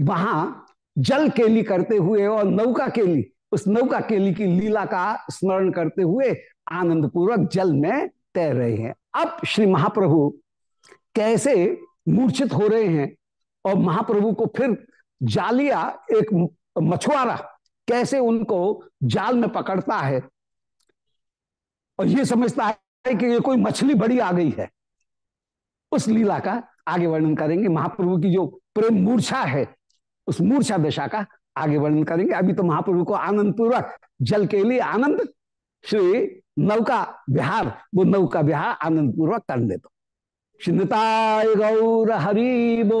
वहाँ जल केली करते हुए और नौका केली, उस नौका केली की लीला का स्मरण करते हुए आनंद पूर्वक जल में तैर रहे हैं। अब श्री महाप्रभु कैसे मूर्छित हो रहे हैं और महाप्रभु को फिर जालिया एक मछुआरा कैसे उनको जाल में पकड़ता है? और ये समझता है कि ये कोई मछली बड़ी आ गई है। उस लीला का आगे वर्णन करेंगे। महाप्रभु की जो प्रेम मूर्छा है, उस मूर्छा दशा का आगे वर्णन करेंगे। अभी तो महाप्रभु को आनंद पूर्वक जल के लिए आनंद, श्री नौका विहार, वो नौका विहार आनंद पूर्वक कर करने दो। श्रीताय गौर हरि बो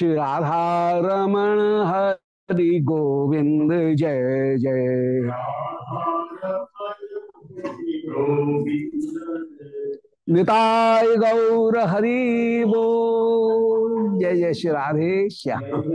श्री राधा रमण हरि गोविंद, जय जय। निताय गौर हरि बोल। जय जय श्री राधे श्याम।